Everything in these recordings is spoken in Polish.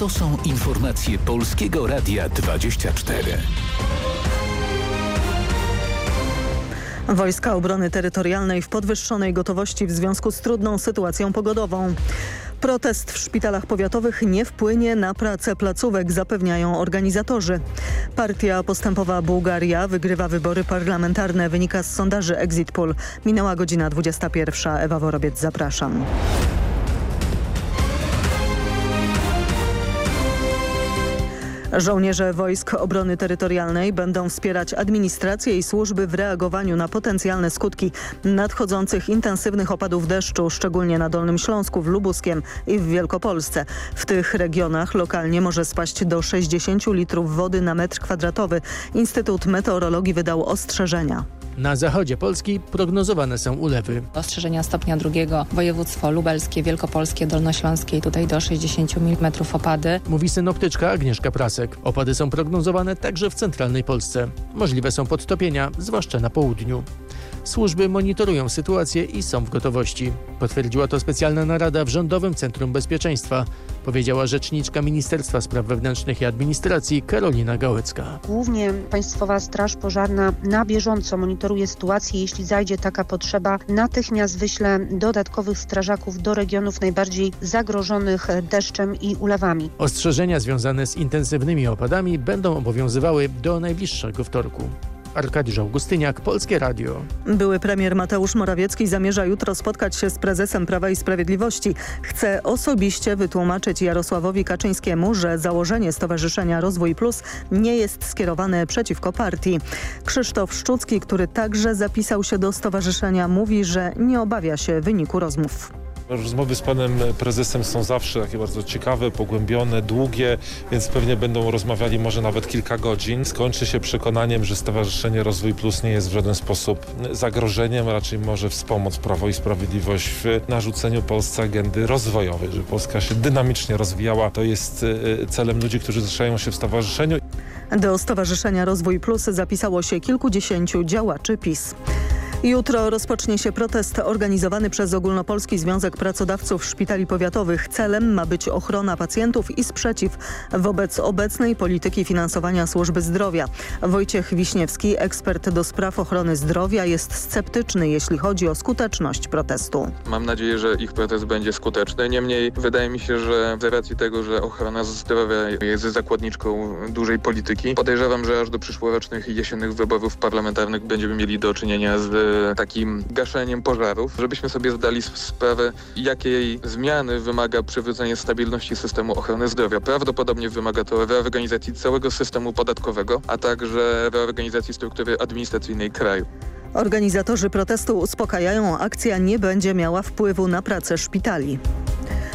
To są informacje Polskiego Radia 24. Wojska Obrony Terytorialnej w podwyższonej gotowości w związku z trudną sytuacją pogodową. Protest w szpitalach powiatowych nie wpłynie na pracę placówek, zapewniają organizatorzy. Partia Postępowa Bułgaria wygrywa wybory parlamentarne, wynika z sondaży Exit Poll. Minęła godzina 21. Ewa Worobiec, zapraszam. Żołnierze Wojsk Obrony Terytorialnej będą wspierać administrację i służby w reagowaniu na potencjalne skutki nadchodzących intensywnych opadów deszczu, szczególnie na Dolnym Śląsku, w Lubuskiem i w Wielkopolsce. W tych regionach lokalnie może spaść do 60 litrów wody na metr kwadratowy. Instytut Meteorologii wydał ostrzeżenia. Na zachodzie Polski prognozowane są ulewy. Ostrzeżenia stopnia drugiego województwo lubelskie, wielkopolskie, dolnośląskie i tutaj do 60 mm opady. Mówi synoptyczka Agnieszka Prasek. Opady są prognozowane także w centralnej Polsce. Możliwe są podtopienia, zwłaszcza na południu. Służby monitorują sytuację i są w gotowości. Potwierdziła to specjalna narada w Rządowym Centrum Bezpieczeństwa, powiedziała rzeczniczka Ministerstwa Spraw Wewnętrznych i Administracji Karolina Gałecka. Głównie Państwowa Straż Pożarna na bieżąco monitoruje sytuację. Jeśli zajdzie taka potrzeba, natychmiast wyśle dodatkowych strażaków do regionów najbardziej zagrożonych deszczem i ulewami. Ostrzeżenia związane z intensywnymi opadami będą obowiązywały do najbliższego wtorku. Arkadiusz Augustyniak, Polskie Radio. Były premier Mateusz Morawiecki zamierza jutro spotkać się z prezesem Prawa i Sprawiedliwości. Chce osobiście wytłumaczyć Jarosławowi Kaczyńskiemu, że założenie Stowarzyszenia Rozwój Plus nie jest skierowane przeciwko partii. Krzysztof Szczucki, który także zapisał się do stowarzyszenia, mówi, że nie obawia się wyniku rozmów. Rozmowy z panem prezesem są zawsze takie bardzo ciekawe, pogłębione, długie, więc pewnie będą rozmawiali może nawet kilka godzin. Skończy się przekonaniem, że Stowarzyszenie Rozwój Plus nie jest w żaden sposób zagrożeniem, raczej może wspomóc Prawo i Sprawiedliwość w narzuceniu Polsce agendy rozwojowej, żeby Polska się dynamicznie rozwijała. To jest e, celem ludzi, którzy zrzeszają się w stowarzyszeniu. Do Stowarzyszenia Rozwój Plus zapisało się kilkudziesięciu działaczy PiS. Jutro rozpocznie się protest organizowany przez Ogólnopolski Związek Pracodawców Szpitali Powiatowych. Celem ma być ochrona pacjentów i sprzeciw wobec obecnej polityki finansowania służby zdrowia. Wojciech Wiśniewski, ekspert do spraw ochrony zdrowia, jest sceptyczny, jeśli chodzi o skuteczność protestu. Mam nadzieję, że ich protest będzie skuteczny. Niemniej wydaje mi się, że z racji tego, że ochrona zdrowia jest zakładniczką dużej polityki, podejrzewam, że aż do przyszłorocznych i jesiennych wyborów parlamentarnych będziemy mieli do czynienia z takim gaszeniem pożarów, żebyśmy sobie zdali sprawę, jakiej zmiany wymaga przywrócenie stabilności systemu ochrony zdrowia. Prawdopodobnie wymaga to reorganizacji całego systemu podatkowego, a także reorganizacji struktury administracyjnej kraju. Organizatorzy protestu uspokajają, akcja nie będzie miała wpływu na pracę szpitali.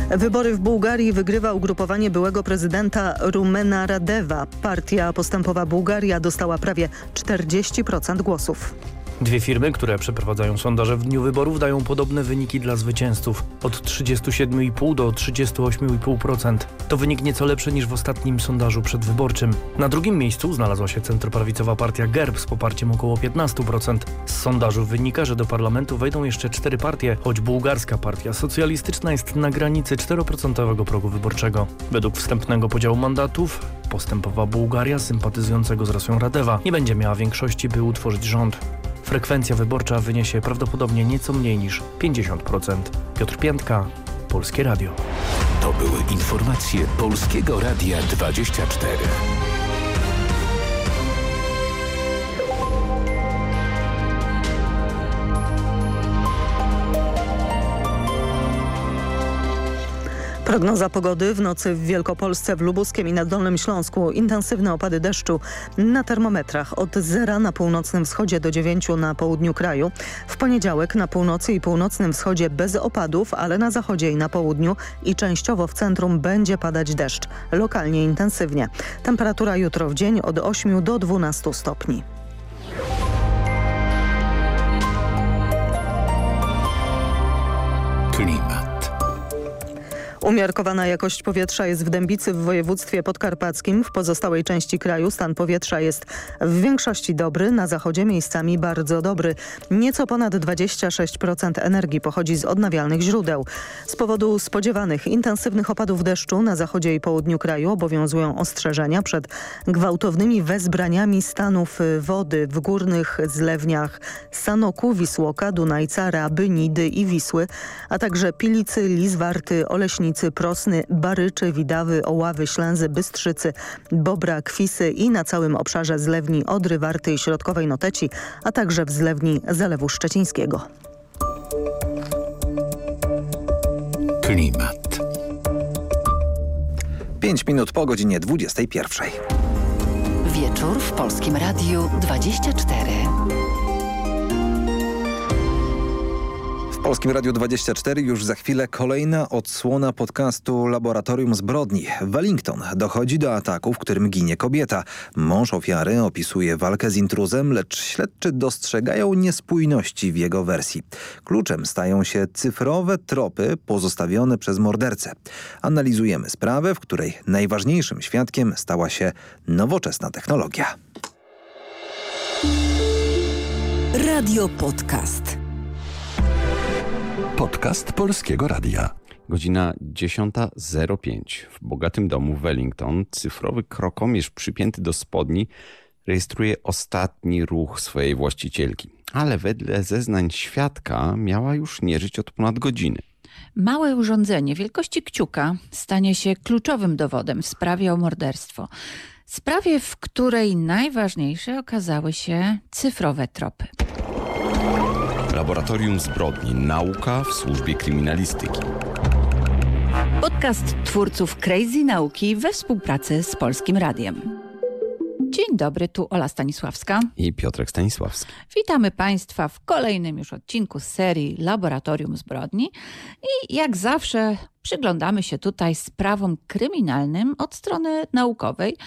Wybory w Bułgarii wygrywa ugrupowanie byłego prezydenta Rumena Radewa. Partia Postępowa Bułgaria dostała prawie 40% głosów. Dwie firmy, które przeprowadzają sondaże w dniu wyborów dają podobne wyniki dla zwycięzców. Od 37,5 do 38,5%. To wynik nieco lepszy niż w ostatnim sondażu przedwyborczym. Na drugim miejscu znalazła się centroprawicowa partia GERB z poparciem około 15%. Z sondażu wynika, że do parlamentu wejdą jeszcze cztery partie, choć bułgarska partia socjalistyczna jest na granicy 4% progu wyborczego. Według wstępnego podziału mandatów postępowa Bułgaria sympatyzującego z Rosją Radewa nie będzie miała większości, by utworzyć rząd. Frekwencja wyborcza wyniesie prawdopodobnie nieco mniej niż 50%. Piotr Piętka, Polskie Radio. To były informacje Polskiego Radia 24. Prognoza pogody w nocy w Wielkopolsce, w Lubuskiem i na Dolnym Śląsku. Intensywne opady deszczu na termometrach od zera na północnym wschodzie do 9 na południu kraju. W poniedziałek na północy i północnym wschodzie bez opadów, ale na zachodzie i na południu i częściowo w centrum będzie padać deszcz. Lokalnie intensywnie. Temperatura jutro w dzień od 8 do 12 stopni. Umiarkowana jakość powietrza jest w Dębicy w województwie podkarpackim. W pozostałej części kraju stan powietrza jest w większości dobry, na zachodzie miejscami bardzo dobry. Nieco ponad 26% energii pochodzi z odnawialnych źródeł. Z powodu spodziewanych intensywnych opadów deszczu na zachodzie i południu kraju obowiązują ostrzeżenia przed gwałtownymi wezbraniami stanów wody w górnych zlewniach Sanoku, Wisłoka, Dunajca, Raby, Nidy i Wisły, a także Pilicy, Lizwarty, Oleśnicy, Prosny, Baryczy, Widawy, Oławy, Ślęzy, Bystrzycy, Bobra, Kwisy i na całym obszarze zlewni Odry, Warty i Środkowej Noteci, a także w zlewni Zalewu Szczecińskiego. Klimat. 5 minut po godzinie 21. Wieczór w Polskim Radiu 24. Polskim Radiu 24 już za chwilę kolejna odsłona podcastu Laboratorium Zbrodni. Wellington dochodzi do ataku, w którym ginie kobieta. Mąż ofiary opisuje walkę z intruzem, lecz śledczy dostrzegają niespójności w jego wersji. Kluczem stają się cyfrowe tropy pozostawione przez mordercę. Analizujemy sprawę, w której najważniejszym świadkiem stała się nowoczesna technologia. Radio Podcast. Podcast Polskiego Radia. Godzina 10.05. W bogatym domu Wellington cyfrowy krokomierz przypięty do spodni rejestruje ostatni ruch swojej właścicielki. Ale wedle zeznań świadka miała już nie żyć od ponad godziny. Małe urządzenie wielkości kciuka stanie się kluczowym dowodem w sprawie o morderstwo. Sprawie, w której najważniejsze okazały się cyfrowe tropy. Laboratorium Zbrodni. Nauka w służbie kryminalistyki. Podcast twórców Crazy Nauki we współpracy z Polskim Radiem. Dzień dobry, tu Ola Stanisławska i Piotrek Stanisławski. Witamy Państwa w kolejnym już odcinku z serii Laboratorium Zbrodni i jak zawsze przyglądamy się tutaj sprawom kryminalnym od strony naukowej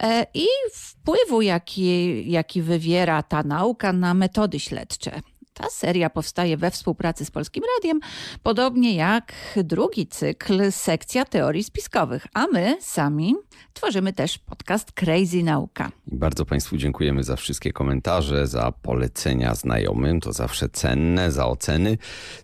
e, i wpływu, jaki, jaki wywiera ta nauka na metody śledcze. Ta seria powstaje we współpracy z Polskim Radiem, podobnie jak drugi cykl Sekcja Teorii Spiskowych, a my sami tworzymy też podcast Crazy Nauka. Bardzo Państwu dziękujemy za wszystkie komentarze, za polecenia znajomym, to zawsze cenne, za oceny.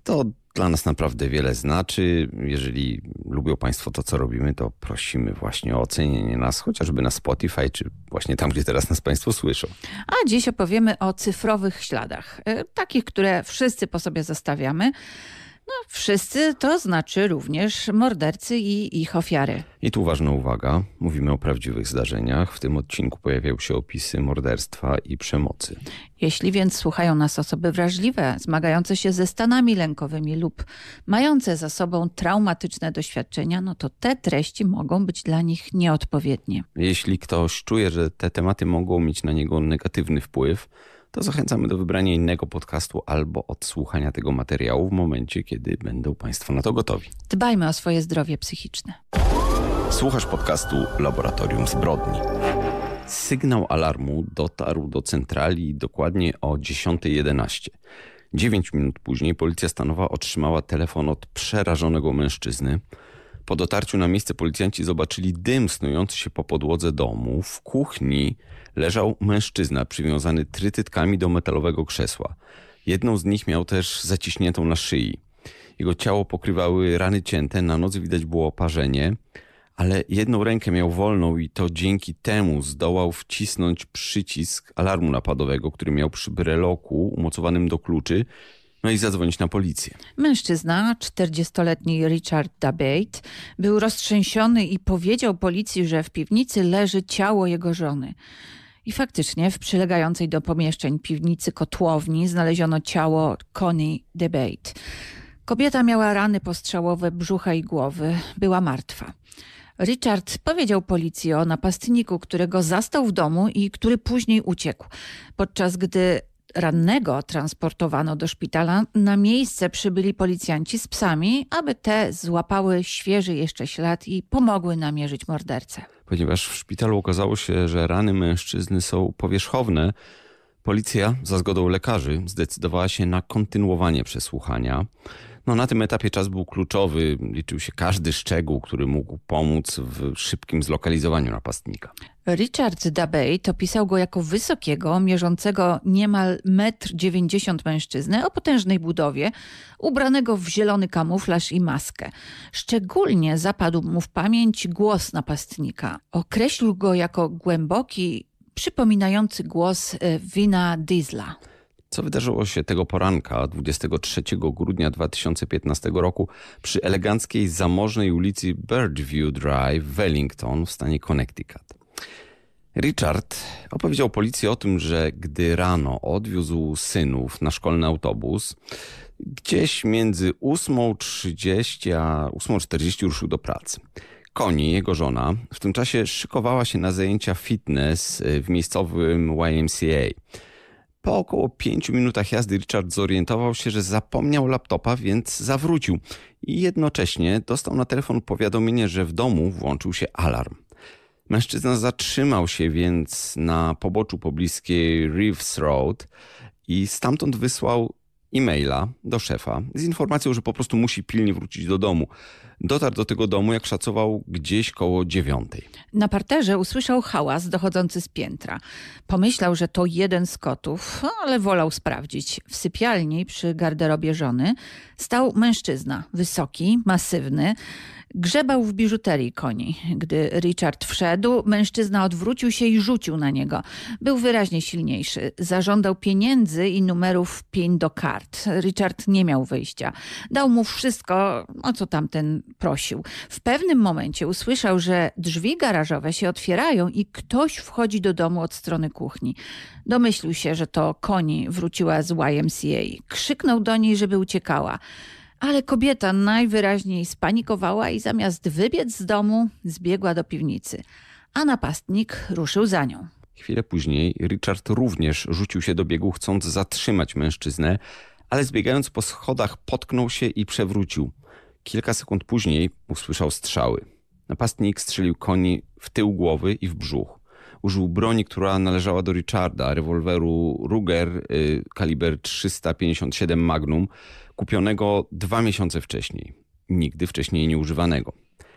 To dla nas naprawdę wiele znaczy. Jeżeli lubią Państwo to, co robimy, to prosimy właśnie o ocenienie nas, chociażby na Spotify, czy właśnie tam, gdzie teraz nas Państwo słyszą. A dziś opowiemy o cyfrowych śladach, e, takich, które wszyscy po sobie zostawiamy. No, wszyscy to znaczy również mordercy i ich ofiary. I tu ważna uwaga, mówimy o prawdziwych zdarzeniach. W tym odcinku pojawiają się opisy morderstwa i przemocy. Jeśli więc słuchają nas osoby wrażliwe, zmagające się ze stanami lękowymi lub mające za sobą traumatyczne doświadczenia, no to te treści mogą być dla nich nieodpowiednie. Jeśli ktoś czuje, że te tematy mogą mieć na niego negatywny wpływ, to zachęcamy do wybrania innego podcastu albo odsłuchania tego materiału w momencie, kiedy będą Państwo na to gotowi. Dbajmy o swoje zdrowie psychiczne. Słuchasz podcastu Laboratorium Zbrodni. Sygnał alarmu dotarł do centrali dokładnie o 10.11. Dziewięć minut później policja stanowa otrzymała telefon od przerażonego mężczyzny. Po dotarciu na miejsce policjanci zobaczyli dym snujący się po podłodze domu. W kuchni leżał mężczyzna przywiązany trytytkami do metalowego krzesła. Jedną z nich miał też zaciśniętą na szyi. Jego ciało pokrywały rany cięte, na nocy widać było oparzenie, ale jedną rękę miał wolną i to dzięki temu zdołał wcisnąć przycisk alarmu napadowego, który miał przy breloku umocowanym do kluczy, no i zadzwonić na policję. Mężczyzna, 40-letni Richard Dabate, był roztrzęsiony i powiedział policji, że w piwnicy leży ciało jego żony. I faktycznie w przylegającej do pomieszczeń piwnicy kotłowni znaleziono ciało Connie Debate. Kobieta miała rany postrzałowe brzucha i głowy. Była martwa. Richard powiedział policji o napastniku, którego zastał w domu i który później uciekł. Podczas gdy rannego transportowano do szpitala, na miejsce przybyli policjanci z psami, aby te złapały świeży jeszcze ślad i pomogły namierzyć mordercę. Ponieważ w szpitalu okazało się, że rany mężczyzny są powierzchowne, policja za zgodą lekarzy zdecydowała się na kontynuowanie przesłuchania. No, na tym etapie czas był kluczowy. Liczył się każdy szczegół, który mógł pomóc w szybkim zlokalizowaniu napastnika. Richard Dabate opisał go jako wysokiego, mierzącego niemal 1,90 m mężczyznę o potężnej budowie, ubranego w zielony kamuflaż i maskę. Szczególnie zapadł mu w pamięć głos napastnika. Określił go jako głęboki, przypominający głos e, Wina Diesla. Co wydarzyło się tego poranka, 23 grudnia 2015 roku, przy eleganckiej, zamożnej ulicy Birdview Drive w Wellington w stanie Connecticut. Richard opowiedział policji o tym, że gdy rano odwiózł synów na szkolny autobus, gdzieś między 8.30 a 8.40 ruszył do pracy. Koni, jego żona, w tym czasie szykowała się na zajęcia fitness w miejscowym YMCA. Po około pięciu minutach jazdy Richard zorientował się, że zapomniał laptopa, więc zawrócił i jednocześnie dostał na telefon powiadomienie, że w domu włączył się alarm. Mężczyzna zatrzymał się więc na poboczu pobliskiej Reeves Road i stamtąd wysłał e-maila do szefa z informacją, że po prostu musi pilnie wrócić do domu. Dotarł do tego domu, jak szacował, gdzieś koło dziewiątej. Na parterze usłyszał hałas dochodzący z piętra. Pomyślał, że to jeden z kotów, ale wolał sprawdzić. W sypialni przy garderobie żony stał mężczyzna, wysoki, masywny, Grzebał w biżuterii koni. Gdy Richard wszedł, mężczyzna odwrócił się i rzucił na niego. Był wyraźnie silniejszy. Zażądał pieniędzy i numerów pień do kart. Richard nie miał wyjścia. Dał mu wszystko, o co tamten prosił. W pewnym momencie usłyszał, że drzwi garażowe się otwierają i ktoś wchodzi do domu od strony kuchni. Domyślił się, że to koni wróciła z YMCA. Krzyknął do niej, żeby uciekała. Ale kobieta najwyraźniej spanikowała i zamiast wybiec z domu, zbiegła do piwnicy. A napastnik ruszył za nią. Chwilę później Richard również rzucił się do biegu, chcąc zatrzymać mężczyznę, ale zbiegając po schodach potknął się i przewrócił. Kilka sekund później usłyszał strzały. Napastnik strzelił koni w tył głowy i w brzuch. Użył broni, która należała do Richarda, rewolweru Ruger y, kaliber 357 Magnum, kupionego dwa miesiące wcześniej. Nigdy wcześniej nieużywanego.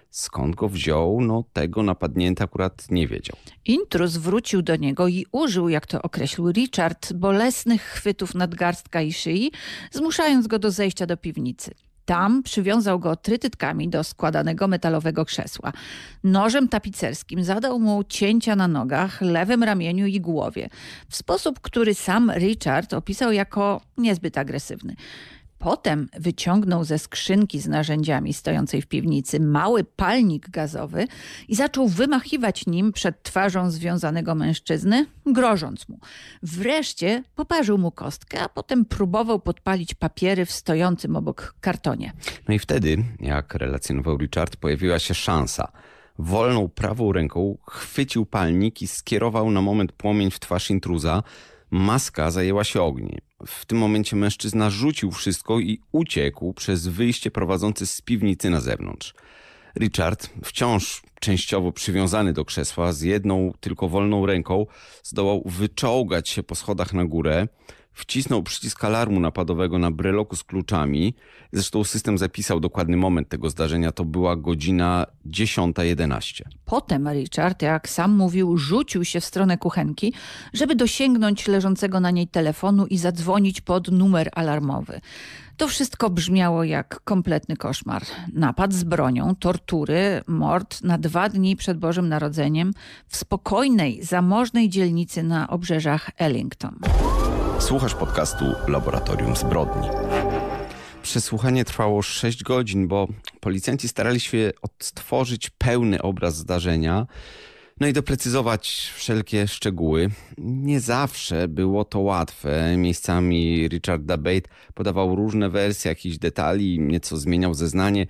Skąd go wziął, no tego napadnięty akurat nie wiedział. Intruz wrócił do niego i użył, jak to określił Richard, bolesnych chwytów nadgarstka i szyi, zmuszając go do zejścia do piwnicy. Tam przywiązał go trytytkami do składanego metalowego krzesła. Nożem tapicerskim zadał mu cięcia na nogach, lewym ramieniu i głowie. W sposób, który sam Richard opisał jako niezbyt agresywny. Potem wyciągnął ze skrzynki z narzędziami stojącej w piwnicy mały palnik gazowy i zaczął wymachiwać nim przed twarzą związanego mężczyzny, grożąc mu. Wreszcie poparzył mu kostkę, a potem próbował podpalić papiery w stojącym obok kartonie. No i wtedy, jak relacjonował Richard, pojawiła się szansa. Wolną prawą ręką chwycił palnik i skierował na moment płomień w twarz intruza. Maska zajęła się ogniem. W tym momencie mężczyzna rzucił wszystko i uciekł przez wyjście prowadzące z piwnicy na zewnątrz. Richard, wciąż częściowo przywiązany do krzesła, z jedną tylko wolną ręką, zdołał wyczołgać się po schodach na górę, wcisnął przycisk alarmu napadowego na breloku z kluczami. Zresztą system zapisał dokładny moment tego zdarzenia. To była godzina 10.11. Potem Richard, jak sam mówił, rzucił się w stronę kuchenki, żeby dosięgnąć leżącego na niej telefonu i zadzwonić pod numer alarmowy. To wszystko brzmiało jak kompletny koszmar. Napad z bronią, tortury, mord na dwa dni przed Bożym Narodzeniem w spokojnej, zamożnej dzielnicy na obrzeżach Ellington. Słuchasz podcastu Laboratorium Zbrodni. Przesłuchanie trwało 6 godzin, bo policjanci starali się odtworzyć pełny obraz zdarzenia, no i doprecyzować wszelkie szczegóły. Nie zawsze było to łatwe. Miejscami Richard Dabate podawał różne wersje jakichś detali, nieco zmieniał zeznanie.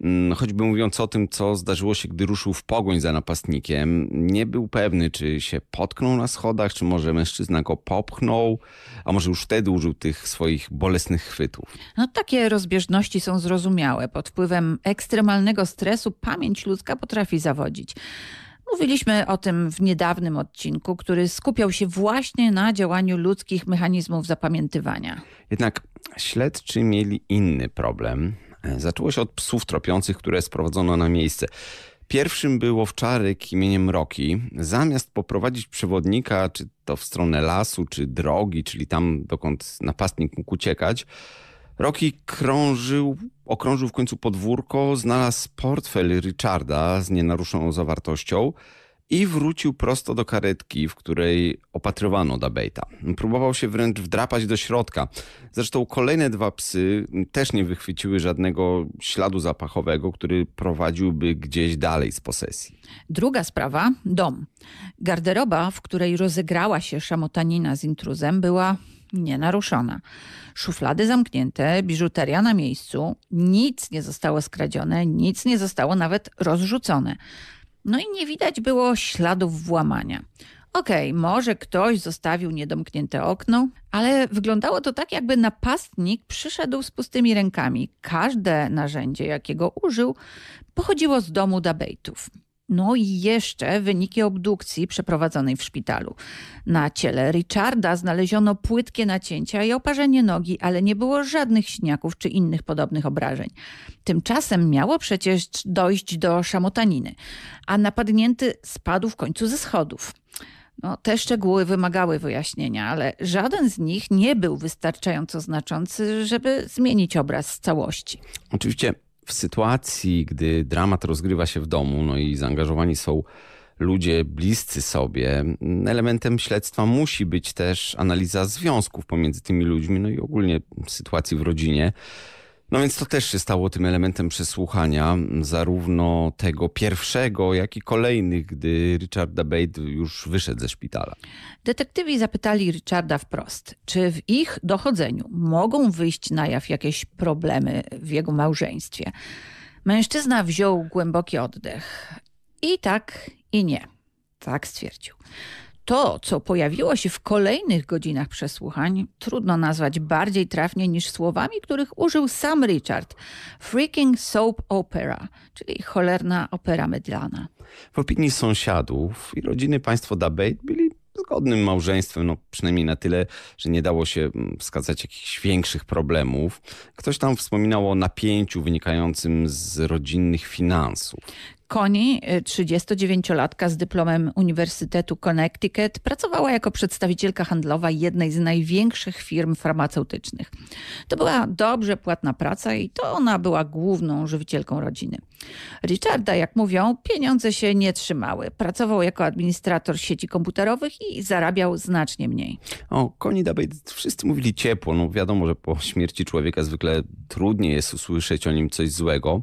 Mm, choćby mówiąc o tym, co zdarzyło się, gdy ruszył w pogoń za napastnikiem, nie był pewny, czy się potknął na schodach, czy może mężczyzna go popchnął, a może już wtedy użył tych swoich bolesnych chwytów. No, takie rozbieżności są zrozumiałe. Pod wpływem ekstremalnego stresu pamięć ludzka potrafi zawodzić. Mówiliśmy o tym w niedawnym odcinku, który skupiał się właśnie na działaniu ludzkich mechanizmów zapamiętywania. Jednak śledczy mieli inny problem. Zaczęło się od psów tropiących, które sprowadzono na miejsce. Pierwszym był owczarek imieniem Roki. Zamiast poprowadzić przewodnika, czy to w stronę lasu, czy drogi, czyli tam, dokąd napastnik mógł uciekać, Roki krążył, okrążył w końcu podwórko, znalazł portfel Richarda z nienaruszoną zawartością i wrócił prosto do karetki, w której opatrywano Dabaita. Próbował się wręcz wdrapać do środka. Zresztą kolejne dwa psy też nie wychwyciły żadnego śladu zapachowego, który prowadziłby gdzieś dalej z posesji. Druga sprawa dom. Garderoba, w której rozegrała się szamotanina z intruzem, była nienaruszona. Szuflady zamknięte, biżuteria na miejscu, nic nie zostało skradzione, nic nie zostało nawet rozrzucone. No i nie widać było śladów włamania. Okej, okay, może ktoś zostawił niedomknięte okno, ale wyglądało to tak, jakby napastnik przyszedł z pustymi rękami. Każde narzędzie, jakiego użył, pochodziło z domu Dabejtów. No i jeszcze wyniki obdukcji przeprowadzonej w szpitalu. Na ciele Richarda znaleziono płytkie nacięcia i oparzenie nogi, ale nie było żadnych śniaków czy innych podobnych obrażeń. Tymczasem miało przecież dojść do szamotaniny, a napadnięty spadł w końcu ze schodów. No, te szczegóły wymagały wyjaśnienia, ale żaden z nich nie był wystarczająco znaczący, żeby zmienić obraz z całości. Oczywiście w sytuacji, gdy dramat rozgrywa się w domu, no i zaangażowani są ludzie bliscy sobie, elementem śledztwa musi być też analiza związków pomiędzy tymi ludźmi, no i ogólnie sytuacji w rodzinie. No więc to też się stało tym elementem przesłuchania, zarówno tego pierwszego, jak i kolejnych, gdy Richard Debate już wyszedł ze szpitala. Detektywi zapytali Richarda wprost, czy w ich dochodzeniu mogą wyjść na jaw jakieś problemy w jego małżeństwie. Mężczyzna wziął głęboki oddech. I tak, i nie. Tak stwierdził. To, co pojawiło się w kolejnych godzinach przesłuchań, trudno nazwać bardziej trafnie niż słowami, których użył sam Richard. Freaking soap opera, czyli cholerna opera medialna. W opinii sąsiadów i rodziny państwo Dabate byli zgodnym małżeństwem, no przynajmniej na tyle, że nie dało się mm, wskazać jakichś większych problemów. Ktoś tam wspominał o napięciu wynikającym z rodzinnych finansów. Koni, 39-latka y, z dyplomem Uniwersytetu Connecticut, pracowała jako przedstawicielka handlowa jednej z największych firm farmaceutycznych. To była dobrze płatna praca i to ona była główną żywicielką rodziny. Richarda, jak mówią, pieniądze się nie trzymały. Pracował jako administrator sieci komputerowych i zarabiał znacznie mniej. O, Koni Dabej, wszyscy mówili ciepło. No wiadomo, że po śmierci człowieka zwykle trudniej jest usłyszeć o nim coś złego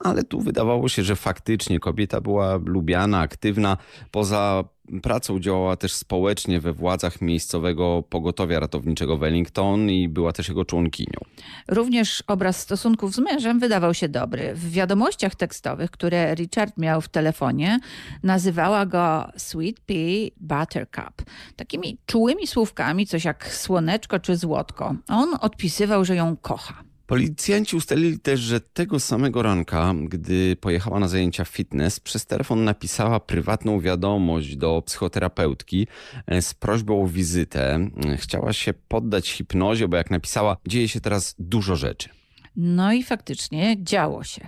ale tu wydawało się, że faktycznie kobieta była lubiana, aktywna. Poza pracą działała też społecznie we władzach miejscowego pogotowia ratowniczego Wellington i była też jego członkinią. Również obraz stosunków z mężem wydawał się dobry. W wiadomościach tekstowych, które Richard miał w telefonie, nazywała go Sweet Pea Buttercup. Takimi czułymi słówkami, coś jak słoneczko czy złotko. On odpisywał, że ją kocha. Policjanci ustalili też, że tego samego ranka, gdy pojechała na zajęcia fitness, przez telefon napisała prywatną wiadomość do psychoterapeutki e, z prośbą o wizytę. E, chciała się poddać hipnozie, bo jak napisała, dzieje się teraz dużo rzeczy. No i faktycznie działo się.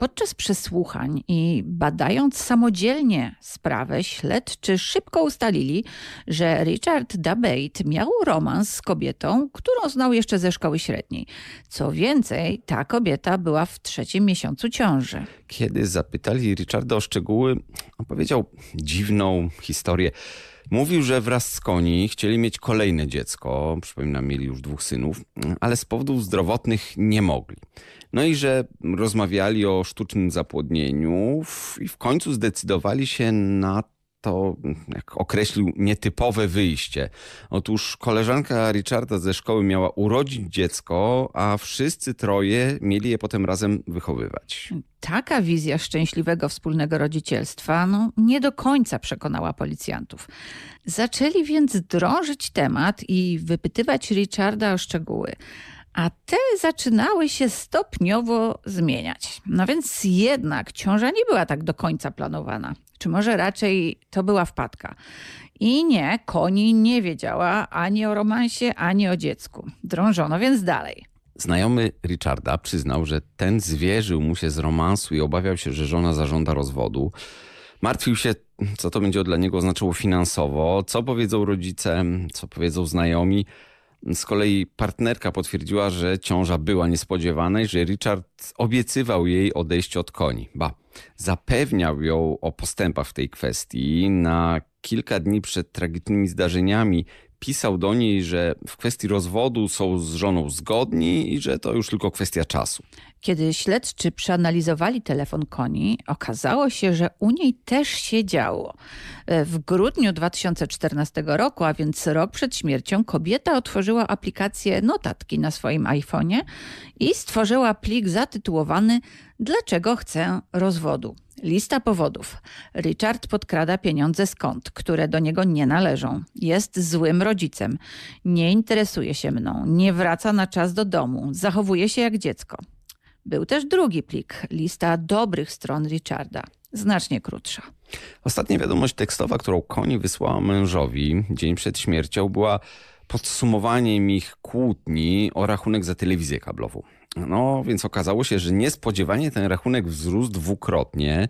Podczas przesłuchań i badając samodzielnie sprawę, śledczy szybko ustalili, że Richard Dabate miał romans z kobietą, którą znał jeszcze ze szkoły średniej. Co więcej, ta kobieta była w trzecim miesiącu ciąży. Kiedy zapytali Richarda o szczegóły, opowiedział dziwną historię. Mówił, że wraz z koni chcieli mieć kolejne dziecko, przypominam, mieli już dwóch synów, ale z powodów zdrowotnych nie mogli. No i że rozmawiali o sztucznym zapłodnieniu i w końcu zdecydowali się na to, jak określił, nietypowe wyjście. Otóż koleżanka Richarda ze szkoły miała urodzić dziecko, a wszyscy troje mieli je potem razem wychowywać. Taka wizja szczęśliwego wspólnego rodzicielstwa no, nie do końca przekonała policjantów. Zaczęli więc drążyć temat i wypytywać Richarda o szczegóły. A te zaczynały się stopniowo zmieniać. No więc jednak ciąża nie była tak do końca planowana. Czy może raczej to była wpadka? I nie, Koni nie wiedziała ani o romansie, ani o dziecku. Drążono więc dalej. Znajomy Richarda przyznał, że ten zwierzył mu się z romansu i obawiał się, że żona zażąda rozwodu. Martwił się, co to będzie dla niego oznaczało finansowo, co powiedzą rodzice, co powiedzą znajomi. Z kolei partnerka potwierdziła, że ciąża była niespodziewana i że Richard obiecywał jej odejście od koni. Ba, zapewniał ją o postępach w tej kwestii. Na kilka dni przed tragicznymi zdarzeniami pisał do niej, że w kwestii rozwodu są z żoną zgodni i że to już tylko kwestia czasu. Kiedy śledczy przeanalizowali telefon Koni, okazało się, że u niej też się działo. W grudniu 2014 roku, a więc rok przed śmiercią, kobieta otworzyła aplikację notatki na swoim iPhone'ie i stworzyła plik zatytułowany Dlaczego chcę rozwodu? Lista powodów. Richard podkrada pieniądze skąd, które do niego nie należą. Jest złym rodzicem. Nie interesuje się mną. Nie wraca na czas do domu. Zachowuje się jak dziecko. Był też drugi plik. Lista dobrych stron Richarda. Znacznie krótsza. Ostatnia wiadomość tekstowa, którą Koni wysłała mężowi dzień przed śmiercią, była podsumowaniem ich kłótni o rachunek za telewizję kablową. No więc okazało się, że niespodziewanie ten rachunek wzrósł dwukrotnie.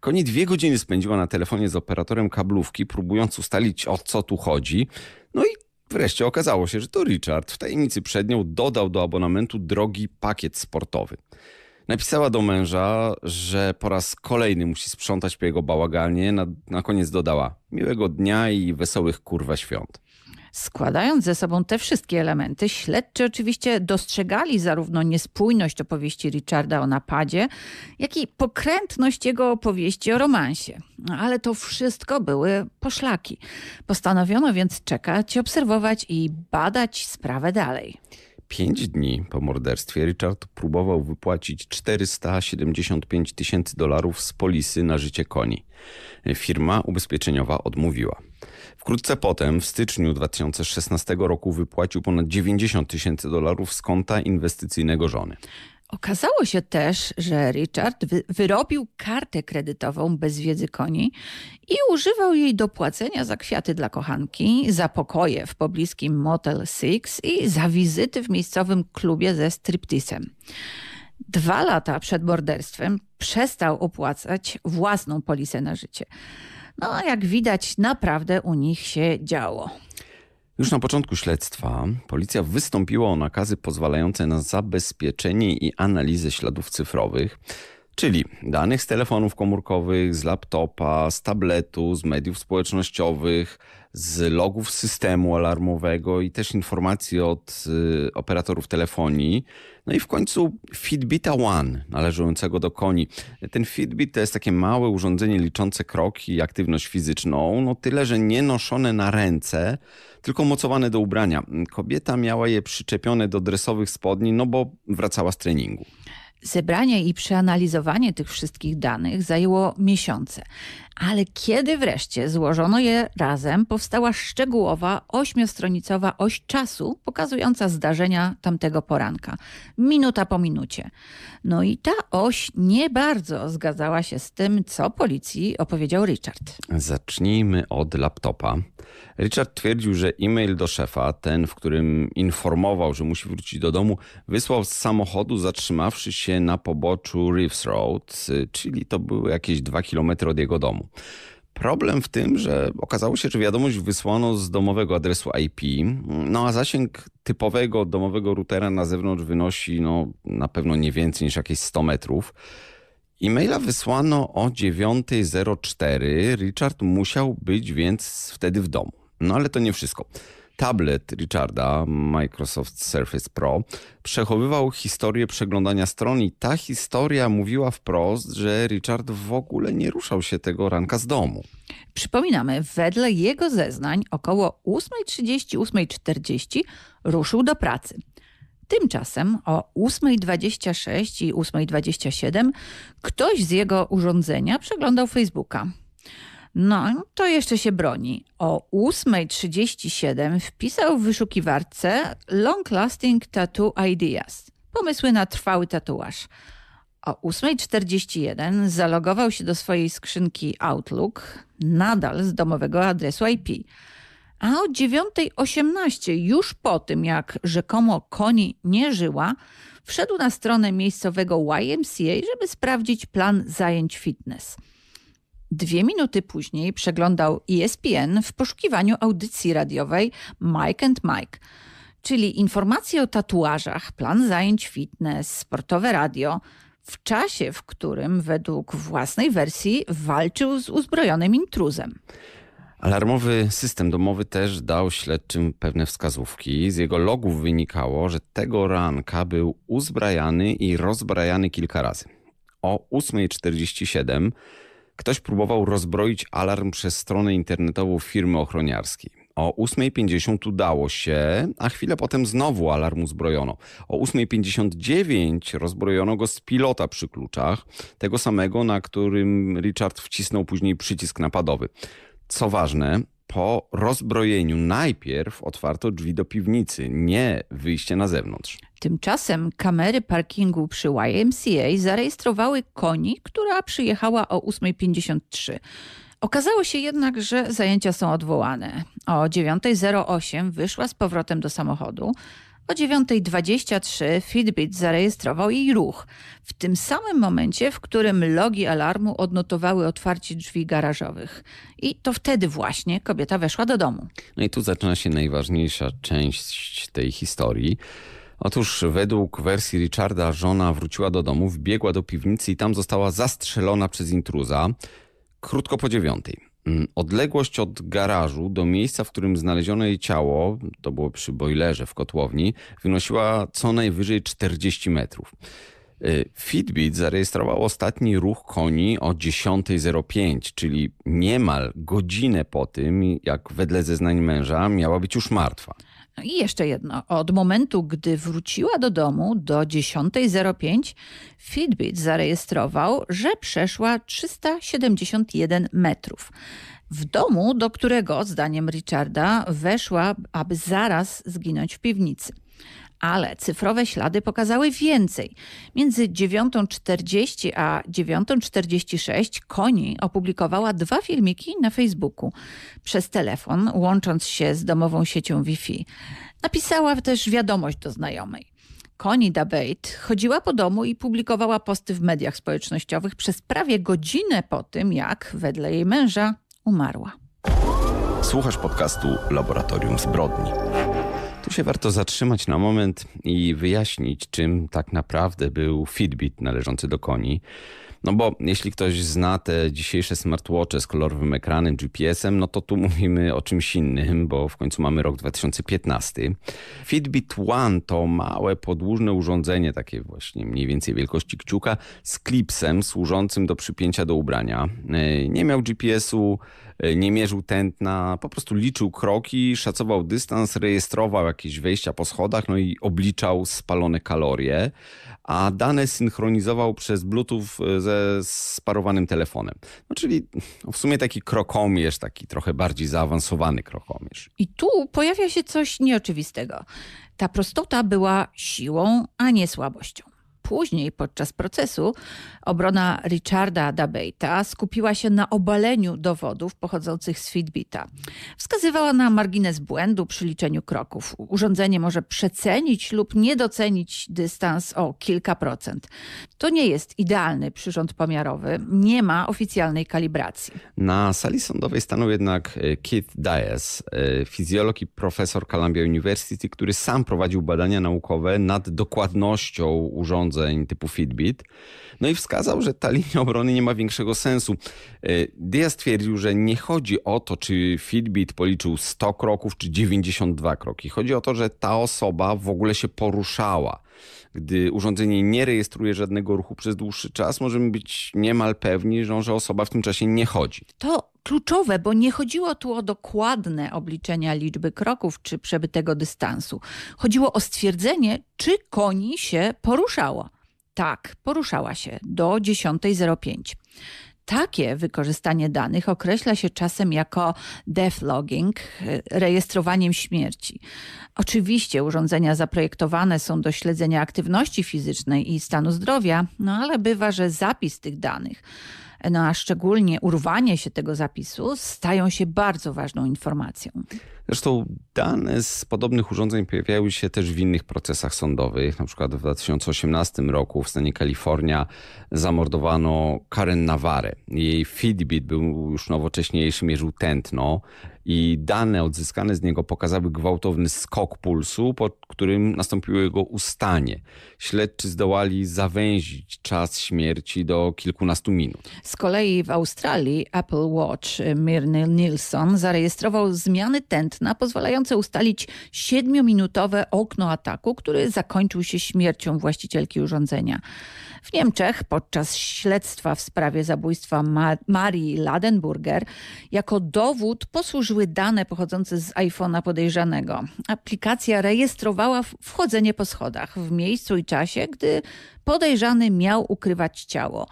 Koni dwie godziny spędziła na telefonie z operatorem kablówki, próbując ustalić o co tu chodzi. No i wreszcie okazało się, że to Richard w tajemnicy przed nią dodał do abonamentu drogi pakiet sportowy. Napisała do męża, że po raz kolejny musi sprzątać po jego bałaganie. Na, na koniec dodała miłego dnia i wesołych kurwa świąt. Składając ze sobą te wszystkie elementy, śledczy oczywiście dostrzegali zarówno niespójność opowieści Richarda o napadzie, jak i pokrętność jego opowieści o romansie. No, ale to wszystko były poszlaki. Postanowiono więc czekać, obserwować i badać sprawę dalej. Pięć dni po morderstwie Richard próbował wypłacić 475 tysięcy dolarów z polisy na życie koni. Firma ubezpieczeniowa odmówiła. Wkrótce potem, w styczniu 2016 roku, wypłacił ponad 90 tysięcy dolarów z konta inwestycyjnego żony. Okazało się też, że Richard wyrobił kartę kredytową bez wiedzy koni i używał jej do płacenia za kwiaty dla kochanki, za pokoje w pobliskim Motel Six i za wizyty w miejscowym klubie ze striptisem. Dwa lata przed morderstwem przestał opłacać własną polisę na życie. No, jak widać, naprawdę u nich się działo. Już na początku śledztwa policja wystąpiła o nakazy pozwalające na zabezpieczenie i analizę śladów cyfrowych, czyli danych z telefonów komórkowych, z laptopa, z tabletu, z mediów społecznościowych, z logów systemu alarmowego i też informacji od y, operatorów telefonii. No i w końcu Fitbita One należącego do koni. Ten Fitbit to jest takie małe urządzenie liczące kroki i aktywność fizyczną, no tyle, że nie noszone na ręce, tylko mocowane do ubrania. Kobieta miała je przyczepione do dresowych spodni, no bo wracała z treningu. Zebranie i przeanalizowanie tych wszystkich danych zajęło miesiące. Ale kiedy wreszcie złożono je razem, powstała szczegółowa, ośmiostronicowa oś czasu pokazująca zdarzenia tamtego poranka. Minuta po minucie. No i ta oś nie bardzo zgadzała się z tym, co policji opowiedział Richard. Zacznijmy od laptopa. Richard twierdził, że e-mail do szefa, ten, w którym informował, że musi wrócić do domu, wysłał z samochodu, zatrzymawszy się na poboczu Reeves Road, czyli to były jakieś dwa kilometry od jego domu. Problem w tym, że okazało się, że wiadomość wysłano z domowego adresu IP, no a zasięg typowego domowego routera na zewnątrz wynosi no, na pewno nie więcej niż jakieś 100 metrów. E-maila wysłano o 9.04. Richard musiał być więc wtedy w domu. No ale to nie wszystko. Tablet Richarda, Microsoft Surface Pro, przechowywał historię przeglądania stron i ta historia mówiła wprost, że Richard w ogóle nie ruszał się tego ranka z domu. Przypominamy, wedle jego zeznań około 8.30, 8.40 ruszył do pracy. Tymczasem o 8.26 i 8.27 ktoś z jego urządzenia przeglądał Facebooka. No, to jeszcze się broni. O 8.37 wpisał w wyszukiwarce Long Lasting Tattoo Ideas. Pomysły na trwały tatuaż. O 8.41 zalogował się do swojej skrzynki Outlook, nadal z domowego adresu IP. A o 9.18, już po tym jak rzekomo Koni nie żyła, wszedł na stronę miejscowego YMCA, żeby sprawdzić plan zajęć fitness. Dwie minuty później przeglądał ESPN w poszukiwaniu audycji radiowej Mike and Mike, czyli informacje o tatuażach, plan zajęć fitness, sportowe radio, w czasie, w którym według własnej wersji walczył z uzbrojonym intruzem. Alarmowy system domowy też dał śledczym pewne wskazówki. Z jego logów wynikało, że tego ranka był uzbrajany i rozbrajany kilka razy. O 8.47 ktoś próbował rozbroić alarm przez stronę internetową firmy ochroniarskiej. O 8.50 udało się, a chwilę potem znowu alarm uzbrojono. O 8.59 rozbrojono go z pilota przy kluczach, tego samego, na którym Richard wcisnął później przycisk napadowy. Co ważne, po rozbrojeniu najpierw otwarto drzwi do piwnicy, nie wyjście na zewnątrz. Tymczasem kamery parkingu przy YMCA zarejestrowały koni, która przyjechała o 8.53. Okazało się jednak, że zajęcia są odwołane. O 9.08 wyszła z powrotem do samochodu. O 9.23 Fitbit zarejestrował jej ruch. W tym samym momencie, w którym logi alarmu odnotowały otwarcie drzwi garażowych. I to wtedy właśnie kobieta weszła do domu. No i tu zaczyna się najważniejsza część tej historii. Otóż według wersji Richarda żona wróciła do domu, wbiegła do piwnicy i tam została zastrzelona przez intruza krótko po dziewiątej. Mm, odległość od garażu do miejsca, w którym znaleziono jej ciało, to było przy bojlerze w kotłowni, wynosiła co najwyżej 40 metrów. Y, Fitbit zarejestrował ostatni ruch koni o 10.05, czyli niemal godzinę po tym, jak wedle zeznań męża miała być już martwa. No I jeszcze jedno. Od momentu, gdy wróciła do domu do 10.05, Fitbit zarejestrował, że przeszła 371 metrów. W domu, do którego, zdaniem Richarda, weszła, aby zaraz zginąć w piwnicy ale cyfrowe ślady pokazały więcej. Między 9.40 a 9.46 Koni opublikowała dwa filmiki na Facebooku przez telefon, łącząc się z domową siecią Wi-Fi. Napisała też wiadomość do znajomej. Connie Dabate chodziła po domu i publikowała posty w mediach społecznościowych przez prawie godzinę po tym, jak wedle jej męża umarła. Słuchasz podcastu Laboratorium Zbrodni. Tu się warto zatrzymać na moment i wyjaśnić, czym tak naprawdę był Fitbit należący do koni. No bo jeśli ktoś zna te dzisiejsze smartwatche z kolorowym ekranem, GPS-em, no to tu mówimy o czymś innym, bo w końcu mamy rok 2015. Fitbit One to małe podłużne urządzenie, takie właśnie mniej więcej wielkości kciuka, z klipsem służącym do przypięcia do ubrania. E, nie miał GPS-u, e, nie mierzył tętna, po prostu liczył kroki, szacował dystans, rejestrował jakieś wejścia po schodach, no i obliczał spalone kalorie a dane synchronizował przez Bluetooth e, ze sparowanym telefonem. No, czyli w sumie taki krokomierz, taki trochę bardziej zaawansowany krokomierz. I tu pojawia się coś nieoczywistego. Ta prostota była siłą, a nie słabością. Później, podczas procesu, obrona Richarda Dabate'a skupiła się na obaleniu dowodów pochodzących z Fitbita. Wskazywała na margines błędu przy liczeniu kroków. Urządzenie może przecenić lub niedocenić dystans o kilka procent. To nie jest idealny przyrząd pomiarowy, nie ma oficjalnej kalibracji. Na sali sądowej stanął jednak e, Keith Dias, e, fizjolog i profesor Columbia University, który sam prowadził badania naukowe nad dokładnością urządzeń urządzeń typu Fitbit. No i wskazał, że ta linia obrony nie ma większego sensu. E, Diaz stwierdził, że nie chodzi o to, czy Fitbit policzył 100 kroków, czy 92 kroki. Chodzi o to, że ta osoba w ogóle się poruszała. Gdy urządzenie nie rejestruje żadnego ruchu przez dłuższy czas, możemy być niemal pewni, że osoba w tym czasie nie chodzi. To kluczowe, bo nie chodziło tu o dokładne obliczenia liczby kroków czy przebytego dystansu. Chodziło o stwierdzenie, czy koni się poruszała. Tak, poruszała się do 10.05. Takie wykorzystanie danych określa się czasem jako death logging, rejestrowaniem śmierci. Oczywiście urządzenia zaprojektowane są do śledzenia aktywności fizycznej i stanu zdrowia, no ale bywa, że zapis tych danych no a szczególnie urwanie się tego zapisu stają się bardzo ważną informacją. Zresztą dane z podobnych urządzeń pojawiały się też w innych procesach sądowych. Na przykład w 2018 roku w stanie Kalifornia zamordowano Karen Navarre. Jej Fitbit był już nowocześniejszy, mierzył tętno i dane odzyskane z niego pokazały gwałtowny skok pulsu, po którym nastąpiło jego ustanie. Śledczy zdołali zawęzić czas śmierci do kilkunastu minut. Z kolei w Australii Apple Watch Myrny Nilsson zarejestrował zmiany tętna pozwalające ustalić siedmiominutowe okno ataku, który zakończył się śmiercią właścicielki urządzenia. W Niemczech podczas śledztwa w sprawie zabójstwa Ma Marii Ladenburger jako dowód dane pochodzące z iPhone'a podejrzanego. Aplikacja rejestrowała wchodzenie po schodach w miejscu i czasie, gdy podejrzany miał ukrywać ciało.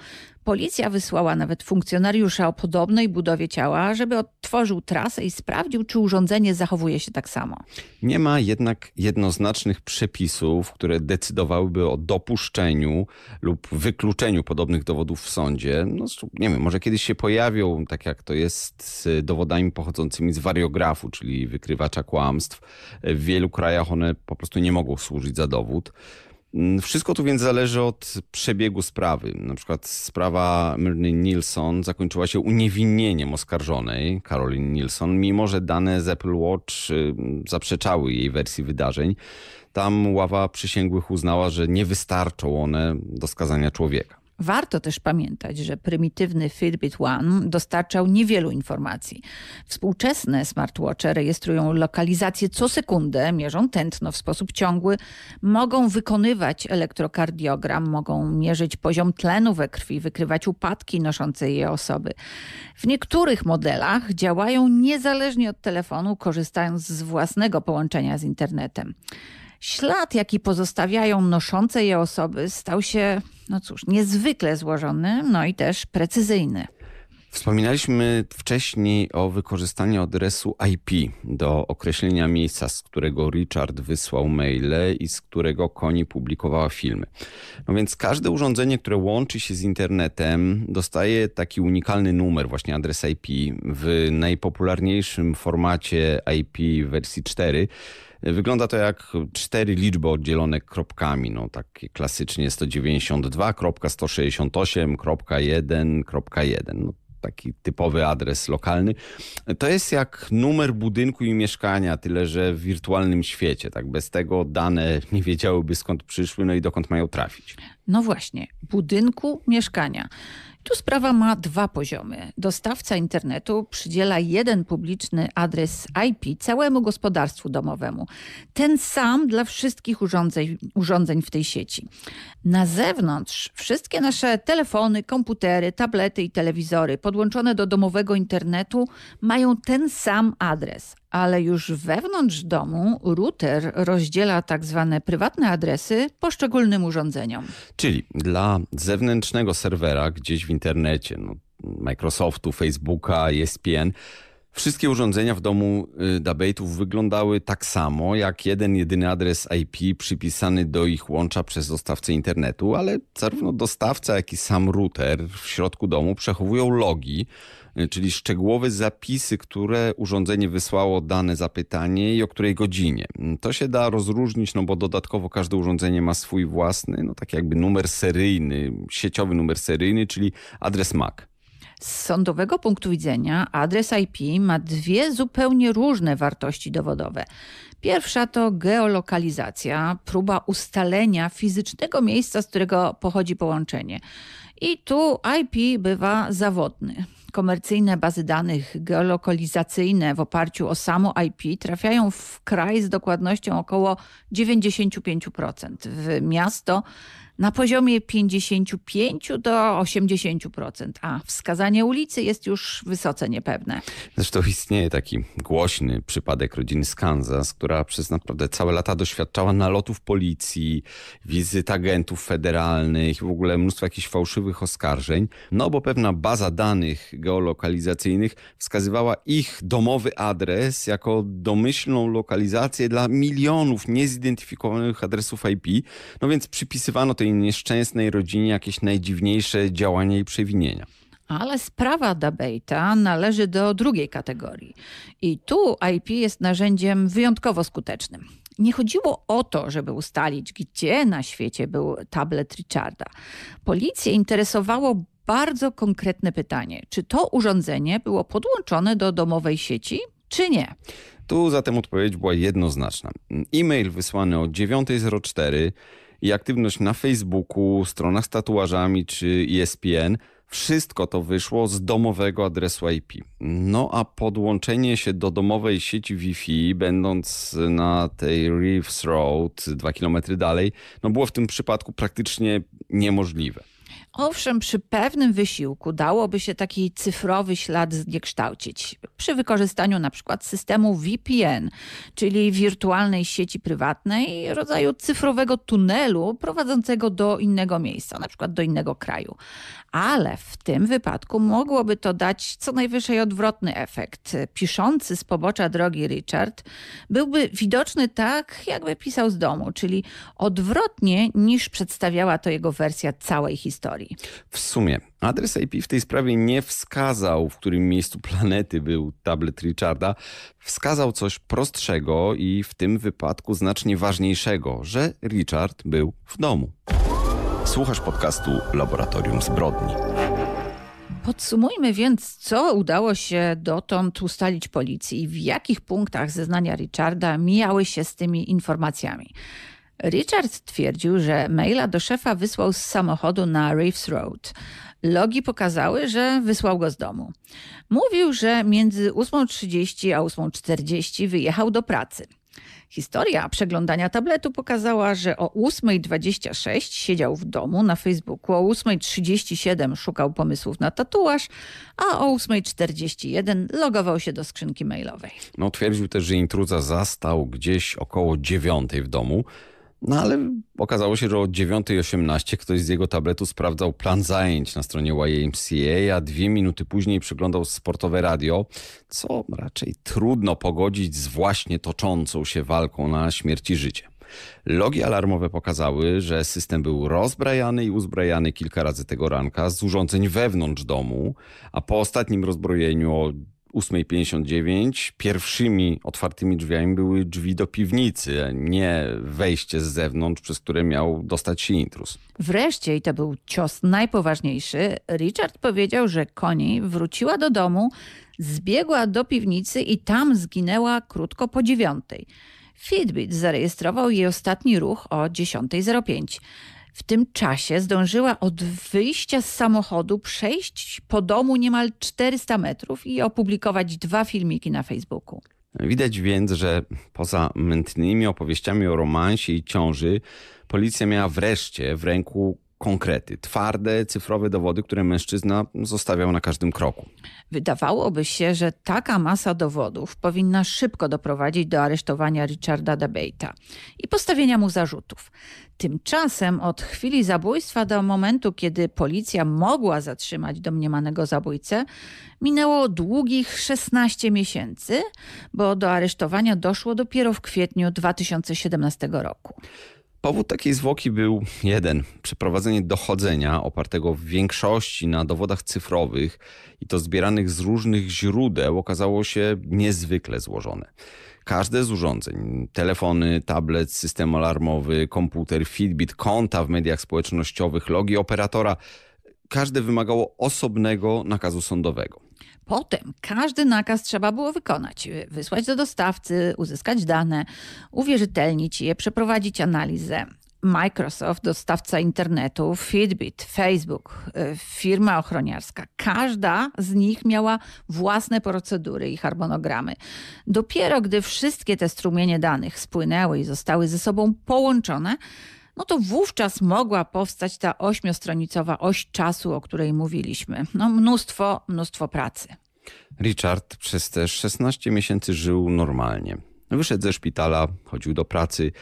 Policja wysłała nawet funkcjonariusza o podobnej budowie ciała, żeby odtworzył trasę i sprawdził, czy urządzenie zachowuje się tak samo. Nie ma jednak jednoznacznych przepisów, które decydowałyby o dopuszczeniu lub wykluczeniu podobnych dowodów w sądzie. No, nie wiem, może kiedyś się pojawią, tak jak to jest z dowodami pochodzącymi z wariografu, czyli wykrywacza kłamstw. W wielu krajach one po prostu nie mogą służyć za dowód. Mm, wszystko tu więc zależy od przebiegu sprawy. Na przykład sprawa Myrny Nilsson zakończyła się uniewinnieniem oskarżonej, Caroline Nilsson, mimo że dane z Apple Watch y, zaprzeczały jej wersji wydarzeń. Tam ława przysięgłych uznała, że nie wystarczą one do skazania człowieka. Warto też pamiętać, że prymitywny Fitbit One dostarczał niewielu informacji. Współczesne smartwatche rejestrują lokalizację co sekundę, mierzą tętno w sposób ciągły, mogą wykonywać elektrokardiogram, mogą mierzyć poziom tlenu we krwi, wykrywać upadki noszące je osoby. W niektórych modelach działają niezależnie od telefonu, korzystając z własnego połączenia z internetem. Ślad, jaki pozostawiają noszące je osoby, stał się, no cóż, niezwykle złożony, no i też precyzyjny. Wspominaliśmy wcześniej o wykorzystaniu adresu IP do określenia miejsca, z którego Richard wysłał maile i z którego Koni publikowała filmy. No więc każde urządzenie, które łączy się z internetem, dostaje taki unikalny numer, właśnie adres IP w najpopularniejszym formacie IP wersji 4 Wygląda to jak cztery liczby oddzielone kropkami. No, takie klasycznie 192.168.1.1. No, taki typowy adres lokalny. To jest jak numer budynku i mieszkania, tyle że w wirtualnym świecie. Tak bez tego dane nie wiedziałyby skąd przyszły, no i dokąd mają trafić. No właśnie, budynku, mieszkania. Tu sprawa ma dwa poziomy. Dostawca internetu przydziela jeden publiczny adres IP całemu gospodarstwu domowemu. Ten sam dla wszystkich urządzeń, urządzeń w tej sieci. Na zewnątrz wszystkie nasze telefony, komputery, tablety i telewizory podłączone do domowego internetu mają ten sam adres, ale już wewnątrz domu router rozdziela tak zwane prywatne adresy poszczególnym urządzeniom. Czyli dla zewnętrznego serwera gdzieś w internecie, no, Microsoftu, Facebooka, ESPN, Wszystkie urządzenia w domu y, Dabate'ów wyglądały tak samo, jak jeden jedyny adres IP przypisany do ich łącza przez dostawcę internetu, ale zarówno dostawca, jak i sam router w środku domu przechowują logi, czyli szczegółowe zapisy, które urządzenie wysłało dane zapytanie i o której godzinie. To się da rozróżnić, no bo dodatkowo każde urządzenie ma swój własny, no tak jakby numer seryjny, sieciowy numer seryjny, czyli adres MAC. Z sądowego punktu widzenia adres IP ma dwie zupełnie różne wartości dowodowe. Pierwsza to geolokalizacja, próba ustalenia fizycznego miejsca, z którego pochodzi połączenie. I tu IP bywa zawodny. Komercyjne bazy danych geolokalizacyjne w oparciu o samo IP trafiają w kraj z dokładnością około 95%. W miasto na poziomie 55 do 80%, a wskazanie ulicy jest już wysoce niepewne. Zresztą istnieje taki głośny przypadek rodziny z Kansas, która przez naprawdę całe lata doświadczała nalotów policji, wizyt agentów federalnych w ogóle mnóstwo jakichś fałszywych oskarżeń, no bo pewna baza danych geolokalizacyjnych wskazywała ich domowy adres jako domyślną lokalizację dla milionów niezidentyfikowanych adresów IP, no więc przypisywano tej nieszczęsnej rodzinie jakieś najdziwniejsze działania i przewinienia. Ale sprawa Dabate'a należy do drugiej kategorii. I tu IP jest narzędziem wyjątkowo skutecznym. Nie chodziło o to, żeby ustalić, gdzie na świecie był tablet Richarda. Policję interesowało bardzo konkretne pytanie: czy to urządzenie było podłączone do domowej sieci, czy nie? Tu zatem odpowiedź była jednoznaczna. E-mail wysłany o 9.04 i aktywność na Facebooku, stronach z tatuażami czy ESPN wszystko to wyszło z domowego adresu IP. No a podłączenie się do domowej sieci Wi-Fi, będąc na tej Reeves Road, dwa kilometry dalej, no było w tym przypadku praktycznie niemożliwe. Owszem, przy pewnym wysiłku dałoby się taki cyfrowy ślad zniekształcić. Przy wykorzystaniu na przykład systemu VPN, czyli wirtualnej sieci prywatnej, rodzaju cyfrowego tunelu prowadzącego do innego miejsca, na przykład do innego kraju. Ale w tym wypadku mogłoby to dać co najwyżej odwrotny efekt. Piszący z pobocza drogi Richard byłby widoczny tak, jakby pisał z domu, czyli odwrotnie niż przedstawiała to jego wersja całej historii. W sumie adres IP w tej sprawie nie wskazał, w którym miejscu planety był tablet Richarda. Wskazał coś prostszego i w tym wypadku znacznie ważniejszego, że Richard był w domu. Słuchasz podcastu Laboratorium Zbrodni. Podsumujmy więc, co udało się dotąd ustalić policji i w jakich punktach zeznania Richarda mijały się z tymi informacjami. Richard twierdził, że maila do szefa wysłał z samochodu na Reeves Road. Logi pokazały, że wysłał go z domu. Mówił, że między 8.30 a 8.40 wyjechał do pracy. Historia przeglądania tabletu pokazała, że o 8.26 siedział w domu na Facebooku, o 8.37 szukał pomysłów na tatuaż, a o 8.41 logował się do skrzynki mailowej. No, twierdził też, że intruza zastał gdzieś około 9 w domu. No ale okazało się, że o 9.18 ktoś z jego tabletu sprawdzał plan zajęć na stronie YMCA, a dwie minuty później przyglądał sportowe radio, co raczej trudno pogodzić z właśnie toczącą się walką na śmierć i życie. Logi alarmowe pokazały, że system był rozbrajany i uzbrajany kilka razy tego ranka z urządzeń wewnątrz domu, a po ostatnim rozbrojeniu o 8.59 pierwszymi otwartymi drzwiami były drzwi do piwnicy, nie wejście z zewnątrz, przez które miał dostać się intruz. Wreszcie, i to był cios najpoważniejszy, Richard powiedział, że Connie wróciła do domu, zbiegła do piwnicy i tam zginęła krótko po dziewiątej. Fitbit zarejestrował jej ostatni ruch o 10.05. W tym czasie zdążyła od wyjścia z samochodu przejść po domu niemal 400 metrów i opublikować dwa filmiki na Facebooku. Widać więc, że poza mętnymi opowieściami o romansie i ciąży, policja miała wreszcie w ręku konkrety, twarde, cyfrowe dowody, które mężczyzna zostawiał na każdym kroku. Wydawałoby się, że taka masa dowodów powinna szybko doprowadzić do aresztowania Richarda Debate'a i postawienia mu zarzutów. Tymczasem od chwili zabójstwa do momentu, kiedy policja mogła zatrzymać domniemanego zabójcę, minęło długich 16 miesięcy, bo do aresztowania doszło dopiero w kwietniu 2017 roku. Powód takiej zwłoki był jeden. Przeprowadzenie dochodzenia opartego w większości na dowodach cyfrowych i to zbieranych z różnych źródeł okazało się niezwykle złożone. Każde z urządzeń, telefony, tablet, system alarmowy, komputer, Fitbit, konta w mediach społecznościowych, logi operatora, każde wymagało osobnego nakazu sądowego. Potem każdy nakaz trzeba było wykonać, wysłać do dostawcy, uzyskać dane, uwierzytelnić je, przeprowadzić analizę. Microsoft, dostawca internetu, Fitbit, Facebook, y, firma ochroniarska. Każda z nich miała własne procedury i harmonogramy. Dopiero gdy wszystkie te strumienie danych spłynęły i zostały ze sobą połączone, no to wówczas mogła powstać ta ośmiostronicowa oś czasu, o której mówiliśmy. No mnóstwo, mnóstwo pracy. Richard przez te 16 miesięcy żył normalnie. Wyszedł ze szpitala, chodził do pracy,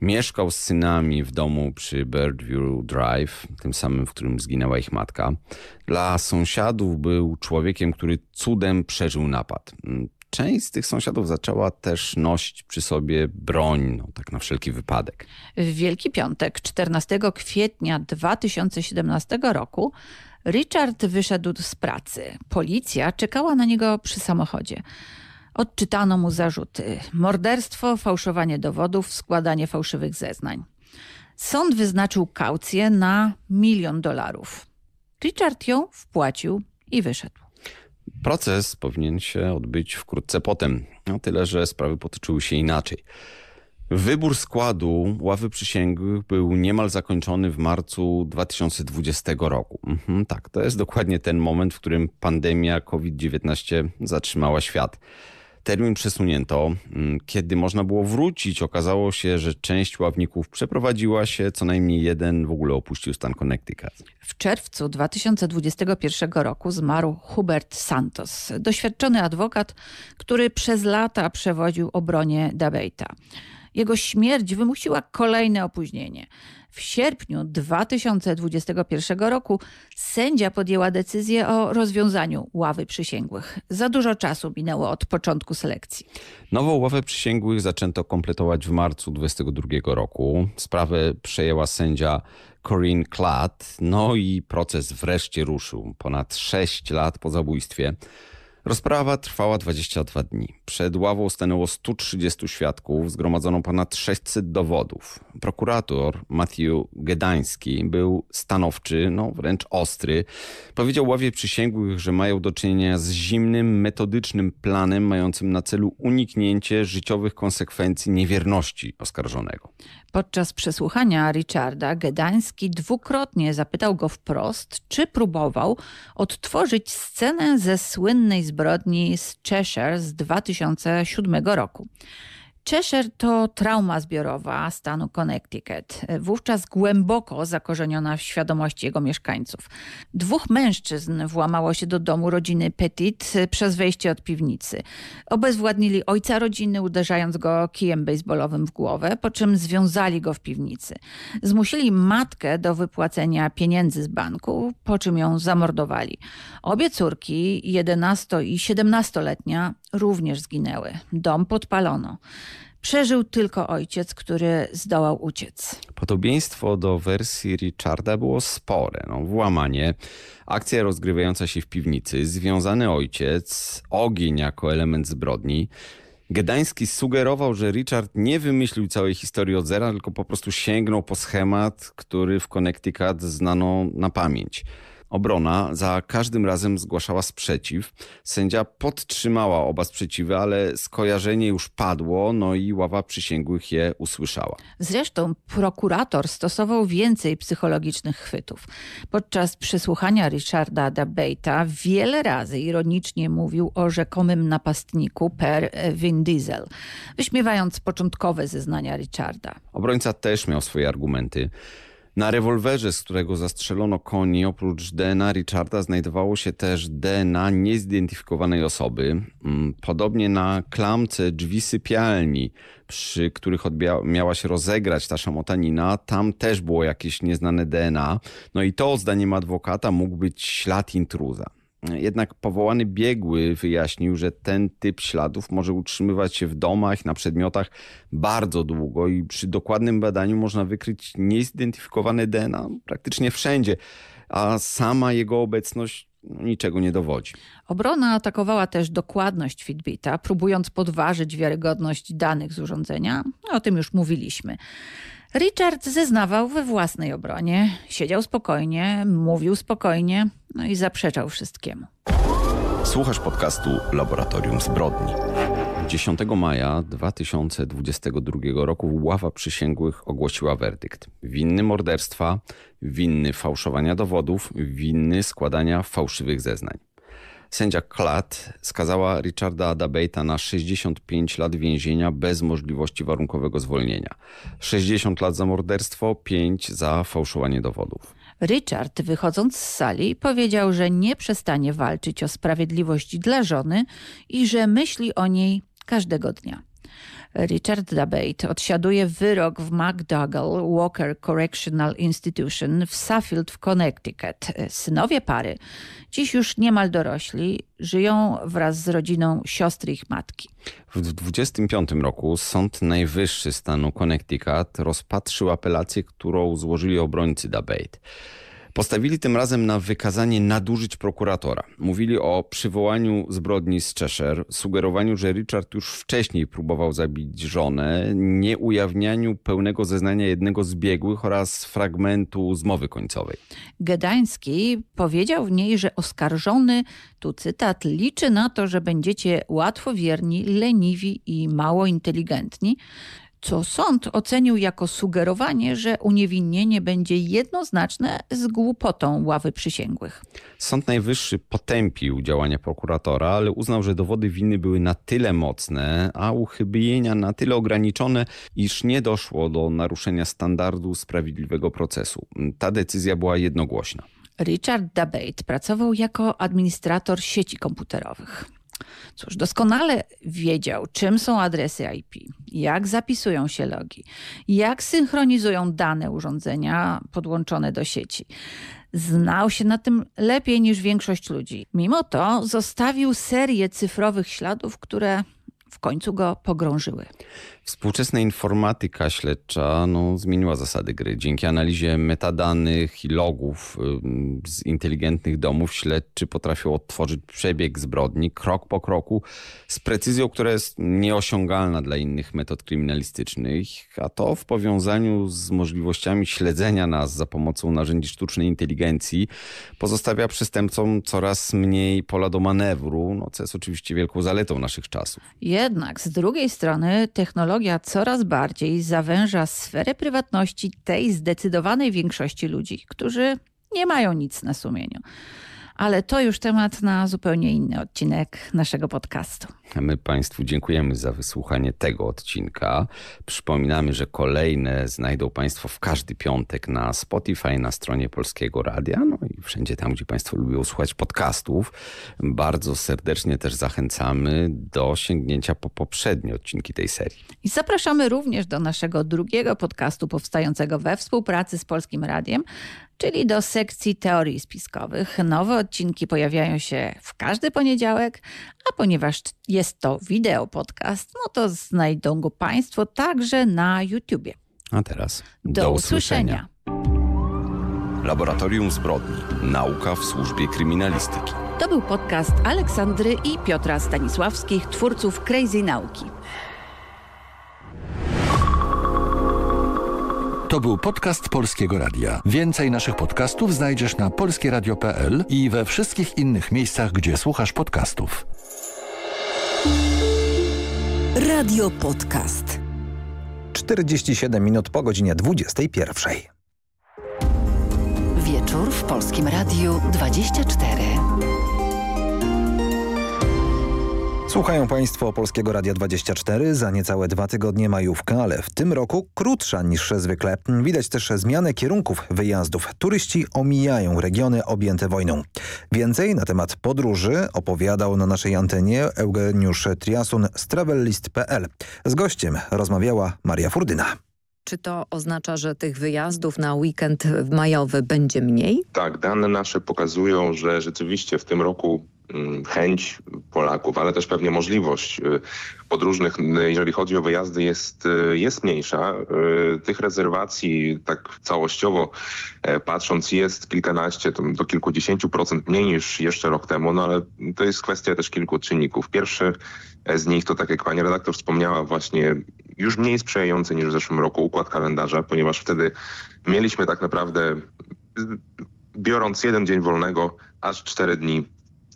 mieszkał z synami w domu przy Birdview Drive, tym samym, w którym zginęła ich matka. Dla sąsiadów był człowiekiem, który cudem przeżył napad. Część z tych sąsiadów zaczęła też nosić przy sobie broń, no, tak na wszelki wypadek. W Wielki Piątek, 14 kwietnia 2017 roku, Richard wyszedł z pracy. Policja czekała na niego przy samochodzie. Odczytano mu zarzuty: morderstwo, fałszowanie dowodów, składanie fałszywych zeznań. Sąd wyznaczył kaucję na milion dolarów. Richard ją wpłacił i wyszedł. Proces powinien się odbyć wkrótce potem, no tyle że sprawy potoczyły się inaczej. Wybór składu ławy przysięgłych był niemal zakończony w marcu 2020 roku. Mhm, tak, to jest dokładnie ten moment, w którym pandemia COVID-19 zatrzymała świat. Termin przesunięto. Mm, kiedy można było wrócić, okazało się, że część ławników przeprowadziła się, co najmniej jeden w ogóle opuścił stan Connecticut. W czerwcu 2021 roku zmarł Hubert Santos, doświadczony adwokat, który przez lata przewodził obronie Dabeita. Jego śmierć wymusiła kolejne opóźnienie. W sierpniu 2021 roku sędzia podjęła decyzję o rozwiązaniu ławy przysięgłych. Za dużo czasu minęło od początku selekcji. Nową ławę przysięgłych zaczęto kompletować w marcu 2022 roku. Sprawę przejęła sędzia Corinne Klatt, no i proces wreszcie ruszył. Ponad 6 lat po zabójstwie. Rozprawa trwała 22 dni. Przed ławą stanęło 130 świadków, zgromadzono ponad 600 dowodów. Prokurator Matthew Gedański był stanowczy, no wręcz ostry. Powiedział ławie przysięgłych, że mają do czynienia z zimnym, metodycznym planem mającym na celu uniknięcie życiowych konsekwencji niewierności oskarżonego. Podczas przesłuchania Richarda Gedański dwukrotnie zapytał go wprost, czy próbował odtworzyć scenę ze słynnej zbrodni z Cheshire z 2007 roku. Cheshire to trauma zbiorowa stanu Connecticut, wówczas głęboko zakorzeniona w świadomości jego mieszkańców. Dwóch mężczyzn włamało się do domu rodziny Petit przez wejście od piwnicy. Obezwładnili ojca rodziny, uderzając go kijem baseballowym w głowę, po czym związali go w piwnicy. Zmusili matkę do wypłacenia pieniędzy z banku, po czym ją zamordowali. Obie córki, 11 i 17-letnia, również zginęły. Dom podpalono. Przeżył tylko ojciec, który zdołał uciec. Podobieństwo do wersji Richarda było spore. No, włamanie, akcja rozgrywająca się w piwnicy, związany ojciec, ogień jako element zbrodni. Gedański sugerował, że Richard nie wymyślił całej historii od zera, tylko po prostu sięgnął po schemat, który w Connecticut znano na pamięć. Obrona za każdym razem zgłaszała sprzeciw. Sędzia podtrzymała oba sprzeciwy, ale skojarzenie już padło, no i ława przysięgłych je usłyszała. Zresztą prokurator stosował więcej psychologicznych chwytów. Podczas przesłuchania Richarda Dabeita wiele razy ironicznie mówił o rzekomym napastniku per Vin Diesel, wyśmiewając początkowe zeznania Richarda. Obrońca też miał swoje argumenty. Na rewolwerze, z którego zastrzelono koni, oprócz DNA Richarda znajdowało się też DNA niezidentyfikowanej osoby. Mm, podobnie na klamce drzwi sypialni, przy których miała się rozegrać ta szamotanina, tam też było jakieś nieznane DNA. No i to, zdaniem adwokata, mógł być ślad intruza. Jednak powołany biegły wyjaśnił, że ten typ śladów może utrzymywać się w domach, na przedmiotach bardzo długo i przy dokładnym badaniu można wykryć niezidentyfikowane DNA praktycznie wszędzie, a sama jego obecność niczego nie dowodzi. Obrona atakowała też dokładność Fitbita, próbując podważyć wiarygodność danych z urządzenia. O tym już mówiliśmy. Richard zeznawał we własnej obronie. Siedział spokojnie, mówił spokojnie, no i zaprzeczał wszystkiemu. Słuchasz podcastu Laboratorium Zbrodni. 10 maja 2022 roku ława przysięgłych ogłosiła werdykt. Winny morderstwa, winny fałszowania dowodów, winny składania fałszywych zeznań. Sędzia Klatt skazała Richarda Dabate'a na 65 lat więzienia bez możliwości warunkowego zwolnienia. 60 lat za morderstwo, 5 za fałszowanie dowodów. Richard, wychodząc z sali, powiedział, że nie przestanie walczyć o sprawiedliwość dla żony i że myśli o niej każdego dnia. Richard Dabate odsiaduje wyrok w McDougall Walker Correctional Institution w Suffield w Connecticut. Synowie pary, dziś już niemal dorośli, żyją wraz z rodziną siostry ich matki. W 25 roku Sąd Najwyższy stanu Connecticut rozpatrzył apelację, którą złożyli obrońcy Dabate. Postawili tym razem na wykazanie nadużyć prokuratora. Mówili o przywołaniu zbrodni z Cheshire, sugerowaniu, że Richard już wcześniej próbował zabić żonę, nieujawnianiu pełnego zeznania jednego z biegłych oraz fragmentu zmowy końcowej. Gedański powiedział w niej, że oskarżony, tu cytat, liczy na to, że będziecie łatwowierni, leniwi i mało inteligentni, co sąd ocenił jako sugerowanie, że uniewinnienie będzie jednoznaczne z głupotą ławy przysięgłych. Sąd Najwyższy potępił działania prokuratora, ale uznał, że dowody winy były na tyle mocne, a uchybienia na tyle ograniczone, iż nie doszło do naruszenia standardu sprawiedliwego procesu. Ta decyzja była jednogłośna. Richard Dabate pracował jako administrator sieci komputerowych. Cóż, doskonale wiedział, czym są adresy IP, jak zapisują się logi, jak synchronizują dane urządzenia podłączone do sieci. Znał się na tym lepiej niż większość ludzi. Mimo to zostawił serię cyfrowych śladów, które w końcu go pogrążyły. Współczesna informatyka śledcza no, zmieniła zasady gry. Dzięki analizie metadanych i logów z inteligentnych domów śledczy potrafią odtworzyć przebieg zbrodni krok po kroku z precyzją, która jest nieosiągalna dla innych metod kryminalistycznych, a to w powiązaniu z możliwościami śledzenia nas za pomocą narzędzi sztucznej inteligencji pozostawia przestępcom coraz mniej pola do manewru, no, co jest oczywiście wielką zaletą naszych czasów. Jednak z drugiej strony technologia coraz bardziej zawęża sferę prywatności tej zdecydowanej większości ludzi, którzy nie mają nic na sumieniu. Ale to już temat na zupełnie inny odcinek naszego podcastu. My Państwu dziękujemy za wysłuchanie tego odcinka. Przypominamy, że kolejne znajdą Państwo w każdy piątek na Spotify, na stronie Polskiego Radia, no i wszędzie tam, gdzie Państwo lubią słuchać podcastów. Bardzo serdecznie też zachęcamy do sięgnięcia po poprzednie odcinki tej serii. I zapraszamy również do naszego drugiego podcastu powstającego we współpracy z Polskim Radiem, czyli do sekcji teorii spiskowych. Nowe odcinki pojawiają się w każdy poniedziałek, a ponieważ jest to wideo podcast, no to znajdą go Państwo także na YouTubie. A teraz do, do usłyszenia. usłyszenia. Laboratorium Zbrodni. Nauka w służbie kryminalistyki. To był podcast Aleksandry i Piotra Stanisławskich, twórców Crazy Nauki. To był podcast Polskiego Radia. Więcej naszych podcastów znajdziesz na polskieradio.pl i we wszystkich innych miejscach, gdzie słuchasz podcastów. Radio Podcast. 47 minut po godzinie 21. Wieczór w Polskim Radiu 24. Słuchają Państwo Polskiego Radia 24 za niecałe dwa tygodnie majówka, ale w tym roku krótsza niż zwykle. Widać też zmianę kierunków wyjazdów. Turyści omijają regiony objęte wojną. Więcej na temat podróży opowiadał na naszej antenie Eugeniusz Triasun z travellist.pl. Z gościem rozmawiała Maria Furdyna. Czy to oznacza, że tych wyjazdów na weekend majowy będzie mniej? Tak, dane nasze pokazują, że rzeczywiście w tym roku chęć Polaków, ale też pewnie możliwość y, podróżnych, jeżeli chodzi o wyjazdy, jest, y, jest mniejsza. Y, tych rezerwacji tak całościowo e, patrząc jest kilkanaście do kilkudziesięciu procent mniej niż jeszcze rok temu, no ale to jest kwestia też kilku czynników. Pierwszy z nich to, tak jak pani redaktor wspomniała, właśnie już mniej sprzyjający niż w zeszłym roku układ kalendarza, ponieważ wtedy mieliśmy tak naprawdę biorąc jeden dzień wolnego, aż cztery dni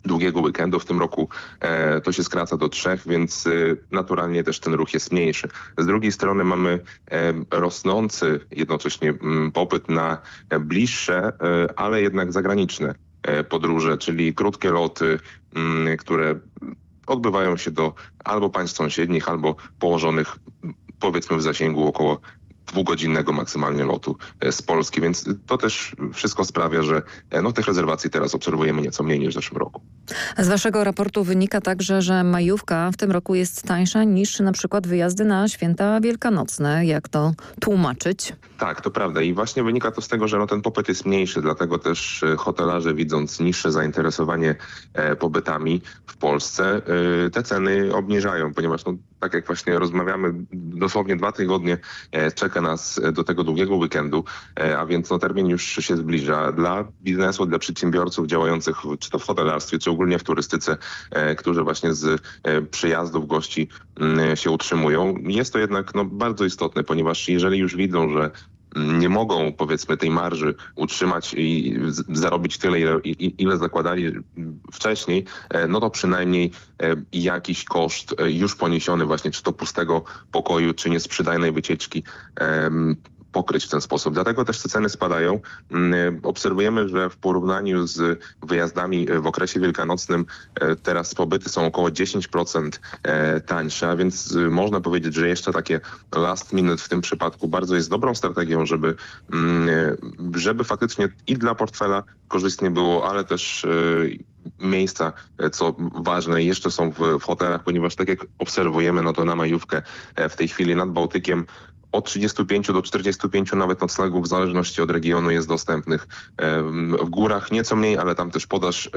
długiego weekendu. W tym roku e, to się skraca do trzech, więc e, naturalnie też ten ruch jest mniejszy. Z drugiej strony mamy e, rosnący jednocześnie m, mm, popyt na bliższe, e, ale jednak zagraniczne podróże, czyli krótkie loty, mm, które odbywają się do albo państw sąsiednich, albo położonych powiedzmy w zasięgu około dwugodzinnego maksymalnie lotu e, z Polski, więc to też wszystko sprawia, że e, no, tych rezerwacji teraz obserwujemy nieco mniej niż w zeszłym roku. Z waszego raportu wynika także, że majówka w tym roku jest tańsza niż na przykład wyjazdy na święta wielkanocne. Jak to tłumaczyć? Tak, to prawda i właśnie wynika to z tego, że no, ten popyt jest mniejszy, dlatego też e, hotelarze widząc niższe zainteresowanie pobytami w Polsce, te ceny obniżają, ponieważ no, tak jak właśnie rozmawiamy, dosłownie dwa tygodnie czeka nas do tego długiego weekendu, a więc no, termin już się zbliża. Dla biznesu, dla przedsiębiorców działających czy to w hotelarstwie, czy ogólnie w turystyce, którzy właśnie z przyjazdów gości się utrzymują, jest to jednak no, bardzo istotne, ponieważ jeżeli już widzą, że nie mogą powiedzmy tej marży utrzymać i zarobić tyle, ile, ile zakładali wcześniej, no to przynajmniej jakiś koszt już poniesiony właśnie czy to pustego pokoju, czy niesprzedajnej wycieczki pokryć w ten sposób. Dlatego też te ceny spadają. Mm, obserwujemy, że w porównaniu z wyjazdami w okresie wielkanocnym e, teraz pobyty są około 10% e, tańsze, a więc można powiedzieć, że jeszcze takie last minute w tym przypadku bardzo jest dobrą strategią, żeby, mm, żeby faktycznie i dla portfela korzystnie było, ale też miejsca, e, co ważne, jeszcze są w, w hotelach, ponieważ tak jak obserwujemy, no to na majówkę w tej chwili nad Bałtykiem od 35 do 45 nawet noclegów w zależności od regionu jest dostępnych. W górach nieco mniej, ale tam też podaż e,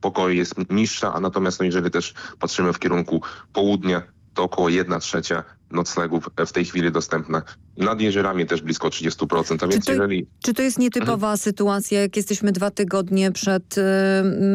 pokoi jest niższa, a natomiast no jeżeli też patrzymy w kierunku południa, to około 1 trzecia noclegów w tej chwili dostępna. Nad jeziorami też blisko 30%, a więc czy to, jeżeli... Czy to jest nietypowa mhm. sytuacja, jak jesteśmy dwa tygodnie przed,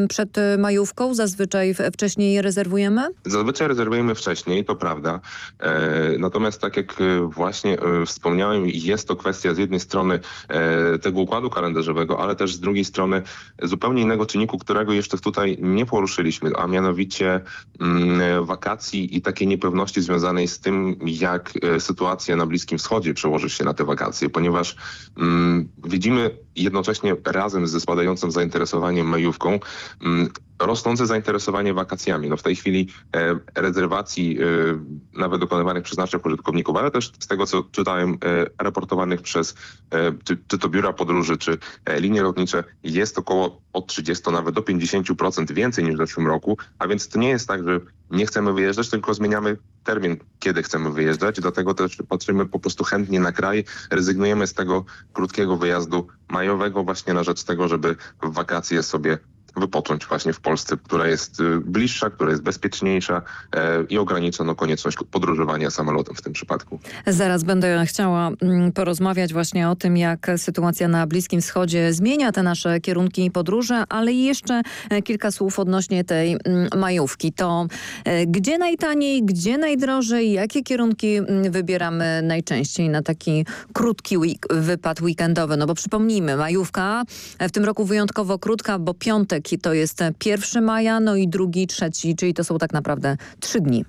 przed majówką? Zazwyczaj wcześniej rezerwujemy? Zazwyczaj rezerwujemy wcześniej, to prawda. E, natomiast tak jak e, właśnie wspomniałem, jest to kwestia z jednej strony e, tego układu kalendarzowego, ale też z drugiej strony zupełnie innego czynniku, którego jeszcze tutaj nie poruszyliśmy, a mianowicie mm, wakacji i takiej niepewności związanej z tym, jak e, sytuacja na Bliskim Wschodzie przełoży się na te wakacje, ponieważ mm, widzimy jednocześnie razem ze spadającym zainteresowaniem majówką mm, rosnące zainteresowanie wakacjami. No w tej chwili e, rezerwacji e, nawet dokonywanych przez naszych użytkowników, ale też z tego, co czytałem, e, raportowanych przez e, czy, czy, to biura podróży, czy e, linie lotnicze, jest około od 30 nawet do 50% więcej niż w zeszłym roku, a więc to nie jest tak, że nie chcemy wyjeżdżać, tylko zmieniamy termin, kiedy chcemy wyjeżdżać. Dlatego też patrzymy po prostu chętnie na kraj, rezygnujemy z tego krótkiego wyjazdu majowego właśnie na rzecz tego, żeby w wakacje sobie wypocząć właśnie w Polsce, która jest y, bliższa, która jest bezpieczniejsza e, i ogranicza no, konieczność podróżowania samolotem w tym przypadku. Zaraz będę chciała mm, porozmawiać właśnie o tym, jak sytuacja na Bliskim Wschodzie zmienia te nasze kierunki podróży, ale jeszcze e, kilka słów odnośnie tej mm, majówki. To e, gdzie najtaniej, gdzie najdrożej, jakie kierunki mm, wybieramy najczęściej na taki krótki week wypad weekendowy? No bo przypomnijmy, majówka w tym roku wyjątkowo krótka, bo piątek to jest 1 maja, no i drugi, trzeci, czyli to są tak naprawdę trzy dni.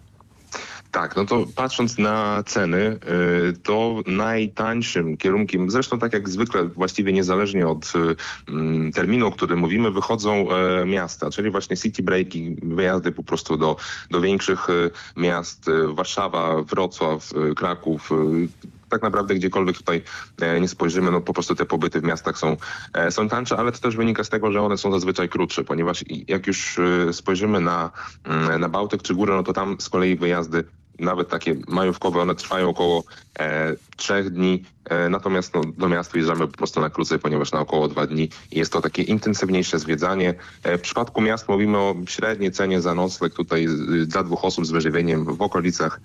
Tak, no to patrząc na ceny, y, to najtańszym kierunkiem, zresztą tak jak zwykle, właściwie niezależnie od y, mm, terminu, o którym mówimy, wychodzą e, miasta, czyli właśnie city breaki, wyjazdy po prostu do, do większych y, miast, Warszawa, Wrocław, Kraków, tak naprawdę gdziekolwiek tutaj e, nie spojrzymy, no po prostu te pobyty w miastach są, e, są tańsze, ale to też wynika z tego, że one są zazwyczaj krótsze, ponieważ jak już e, spojrzymy na, mm, na Bałtyk czy Górę, no to tam z kolei wyjazdy nawet takie majówkowe, one trwają około e, trzech dni, e, natomiast no, do miasta jeżdżamy po prostu na krócej, ponieważ na około dwa dni jest to takie intensywniejsze zwiedzanie. E, w przypadku miast mówimy o średniej cenie za nocleg tutaj dla dwóch osób z wyżywieniem w okolicach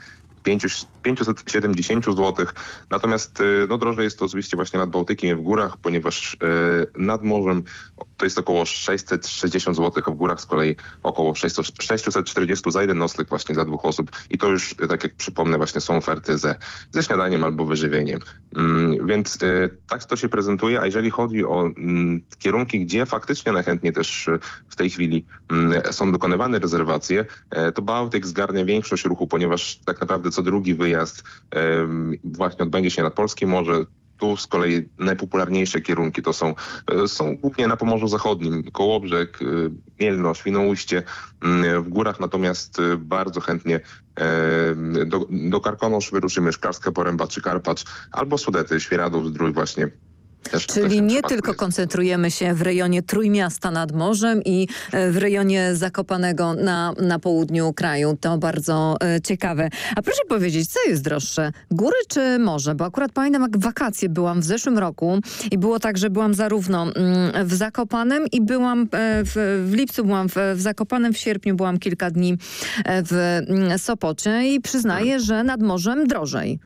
570 zł. Natomiast y, no, drożej jest to oczywiście właśnie nad Bałtykiem w górach, ponieważ y, nad morzem to jest około 660 zł, a w górach z kolei około 640 za jeden nocleg właśnie dla dwóch osób. I to już, tak jak przypomnę, właśnie są oferty ze, ze śniadaniem albo wyżywieniem. Mm, więc y, tak to się prezentuje, a jeżeli chodzi o mm, kierunki, gdzie faktycznie najchętniej też w tej chwili mm, są dokonywane rezerwacje, to Bałtyk zgarnia większość ruchu, ponieważ tak naprawdę co drugi wyjazd właśnie odbędzie się nad Polskie Morze, Tu z kolei najpopularniejsze kierunki to są, e, są głównie na Pomorzu Zachodnim, Kołobrzeg, e, Mielno, Świnoujście. Mm, W górach natomiast e, bardzo chętnie do, do Karkonosz wyruszymy, Szklarska Poręba czy Karpacz, albo Sudety, Świeradów, Zdrój właśnie. Też, Czyli nie tylko jest. koncentrujemy się w rejonie Trójmiasta nad morzem i e, w rejonie Zakopanego na, na południu kraju. To bardzo e, ciekawe. A proszę powiedzieć, co jest droższe? Góry czy morze? Bo akurat pamiętam, jak wakacje byłam w zeszłym roku i było tak, że byłam zarówno mm, w Zakopanem i byłam e, w, w lipcu byłam w, w Zakopanem, w sierpniu byłam kilka dni w mm, Sopocie i przyznaję, że nad morzem drożej.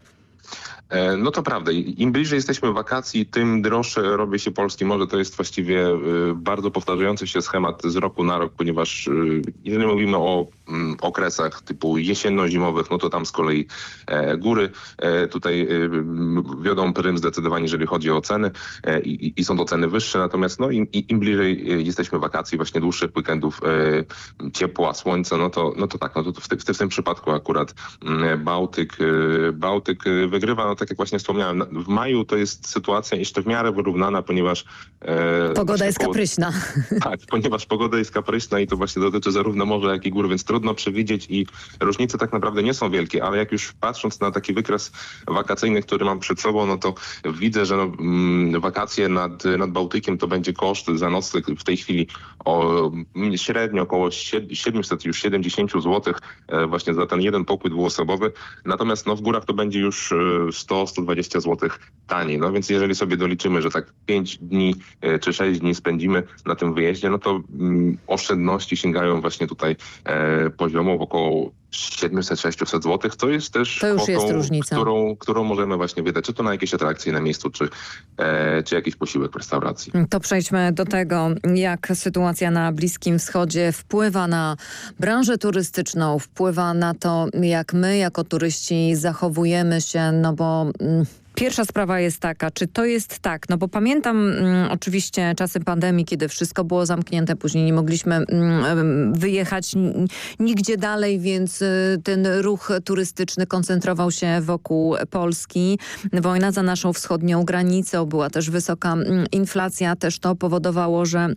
E, No to prawda. Im bliżej jesteśmy wakacji, tym droższe robi się polskie morze. To jest właściwie y, bardzo powtarzający się schemat z roku na rok, ponieważ y, jeżeli mówimy o mm, okresach typu jesienno-zimowych, no to tam z kolei e, góry e, tutaj wiodą prym zdecydowanie, jeżeli chodzi o ceny e, i, są to ceny wyższe. Natomiast no, im, im bliżej jesteśmy wakacji, właśnie dłuższych weekendów, e, ciepła, słońca, no to, no to tak, no to w, w tym przypadku akurat mm, Bałtyk, Bałtyk wygrywa, no tak jak właśnie wspomniałem, w maju to jest sytuacja jeszcze w miarę wyrównana, ponieważ... e, Pogoda jest kapryśna. tak, ponieważ pogoda jest kapryśna i to właśnie dotyczy zarówno morza, jak i gór, więc trudno przewidzieć i różnice tak naprawdę nie są wielkie, ale jak już patrząc na taki wykres wakacyjny, który mam przed sobą, no to widzę, że no, mm, wakacje nad, nad Bałtykiem to będzie koszt za nocleg w tej chwili o mm, średnio około sied- 700 już 70 zł e, właśnie za ten jeden pokój dwuosobowy. Natomiast no, w górach to będzie już e, 100-120 zł taniej. No więc jeżeli sobie doliczymy, że tak 5 dni e, czy 6 dni spędzimy na tym wyjeździe, no to mm, oszczędności sięgają właśnie tutaj e, poziomu około 700-600 zł. To jest też To kwotą, jest różnica. Którą, którą możemy właśnie wydać, czy to na jakieś atrakcje na miejscu, czy, e, czy jakiś posiłek w restauracji. To przejdźmy do tego, jak sytuacja na Bliskim Wschodzie wpływa na branżę turystyczną, wpływa na to, jak my jako turyści zachowujemy się, no bo... Mm, Pierwsza sprawa jest taka, czy to jest tak, no bo pamiętam mm, oczywiście czasy pandemii, kiedy wszystko było zamknięte, później nie mogliśmy mm, wyjechać nigdzie dalej, więc y, ten ruch turystyczny koncentrował się wokół Polski. Wojna za naszą wschodnią granicą, była też wysoka mm, inflacja, też to powodowało, że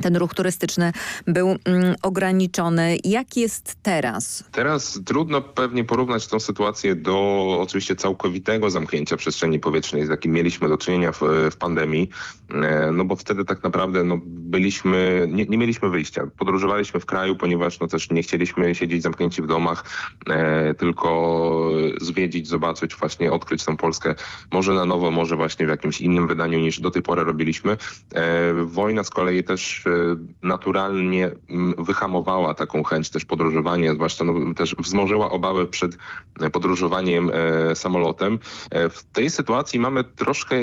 ten ruch turystyczny był mm, ograniczony. Jak jest teraz? Teraz trudno pewnie porównać tą sytuację do oczywiście całkowitego zamknięcia przestrzeni powietrznej, z jakim mieliśmy do czynienia w, w pandemii, E, no bo wtedy tak naprawdę no, byliśmy, nie, nie mieliśmy wyjścia. Podróżowaliśmy w kraju, ponieważ no, też nie chcieliśmy siedzieć zamknięci w domach, e, tylko zwiedzić, zobaczyć, właśnie odkryć tą Polskę może na nowo, może właśnie w jakimś innym wydaniu niż do tej pory robiliśmy. E, wojna z kolei też e, naturalnie mm, wyhamowała taką chęć też podróżowania, zwłaszcza no, też wzmożyła obawy przed e, podróżowaniem e, samolotem. E, w tej sytuacji mamy troszkę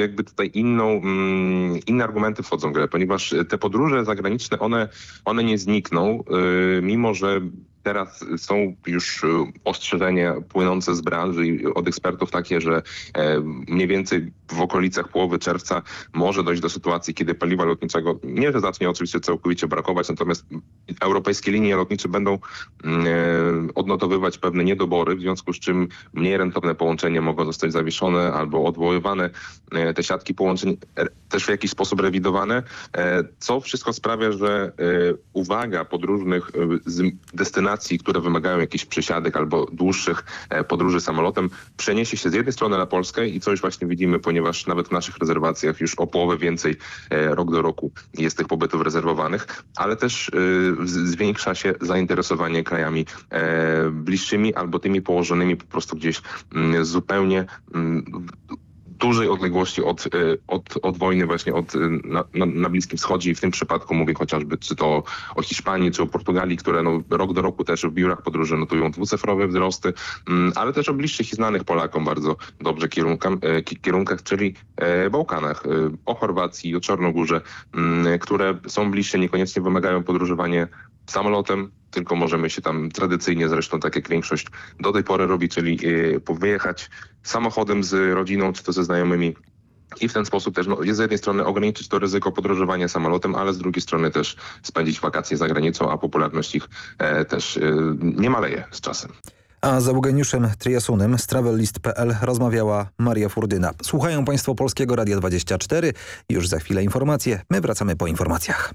jakby tutaj inną, mm, inne argumenty wchodzą w grę, ponieważ te podróże zagraniczne, one, one nie znikną, mimo że Teraz są już e, ostrzeżenia płynące z branży i od ekspertów takie, że e, mniej więcej w okolicach połowy czerwca może dojść do sytuacji, kiedy paliwa lotniczego nie, że zacznie oczywiście całkowicie brakować, natomiast europejskie linie lotnicze będą mm, e, odnotowywać pewne niedobory, w związku z czym mniej rentowne połączenia mogą zostać zawieszone albo odwoływane, e, te siatki połączeń też w jakiś sposób rewidowane, co wszystko sprawia, że uwaga podróżnych e, które wymagają jakichś przesiadek albo dłuższych e, podróży samolotem, przeniesie się z jednej strony na Polskę i co już właśnie widzimy, ponieważ nawet w naszych rezerwacjach już o połowę więcej e, rok do roku jest tych pobytów rezerwowanych, ale też e, zwiększa się zainteresowanie krajami bliższymi albo tymi położonymi po prostu gdzieś mm, zupełnie mm, dużej odległości od, e, od, od wojny właśnie od, e, na, na, Bliskim Wschodzie i w tym przypadku mówię chociażby czy to o Hiszpanii, czy o Portugalii, które no, rok do roku też w biurach podróży notują dwucyfrowe wzrosty, mm, ale też o bliższych i znanych Polakom bardzo dobrze kierunkach, e, ki- kierunkach czyli Bałkanach, o Chorwacji, o Czarnogórze, mm, które są bliższe, niekoniecznie wymagają podróżowania samolotem, tylko możemy się tam tradycyjnie zresztą, tak jak większość do tej pory robi, czyli e, wyjechać samochodem z rodziną, czy to ze znajomymi i w ten sposób też no, z jednej strony ograniczyć to ryzyko podróżowania samolotem, ale z drugiej strony też spędzić wakacje za granicą, a popularność ich e, też e, nie maleje z czasem. A z Eugeniuszem Triasunem z travellist.pl rozmawiała Maria Furdyna. Słuchają Państwo Polskiego Radia 24. Już za chwilę informacje. My wracamy po informacjach.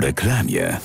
reklamie.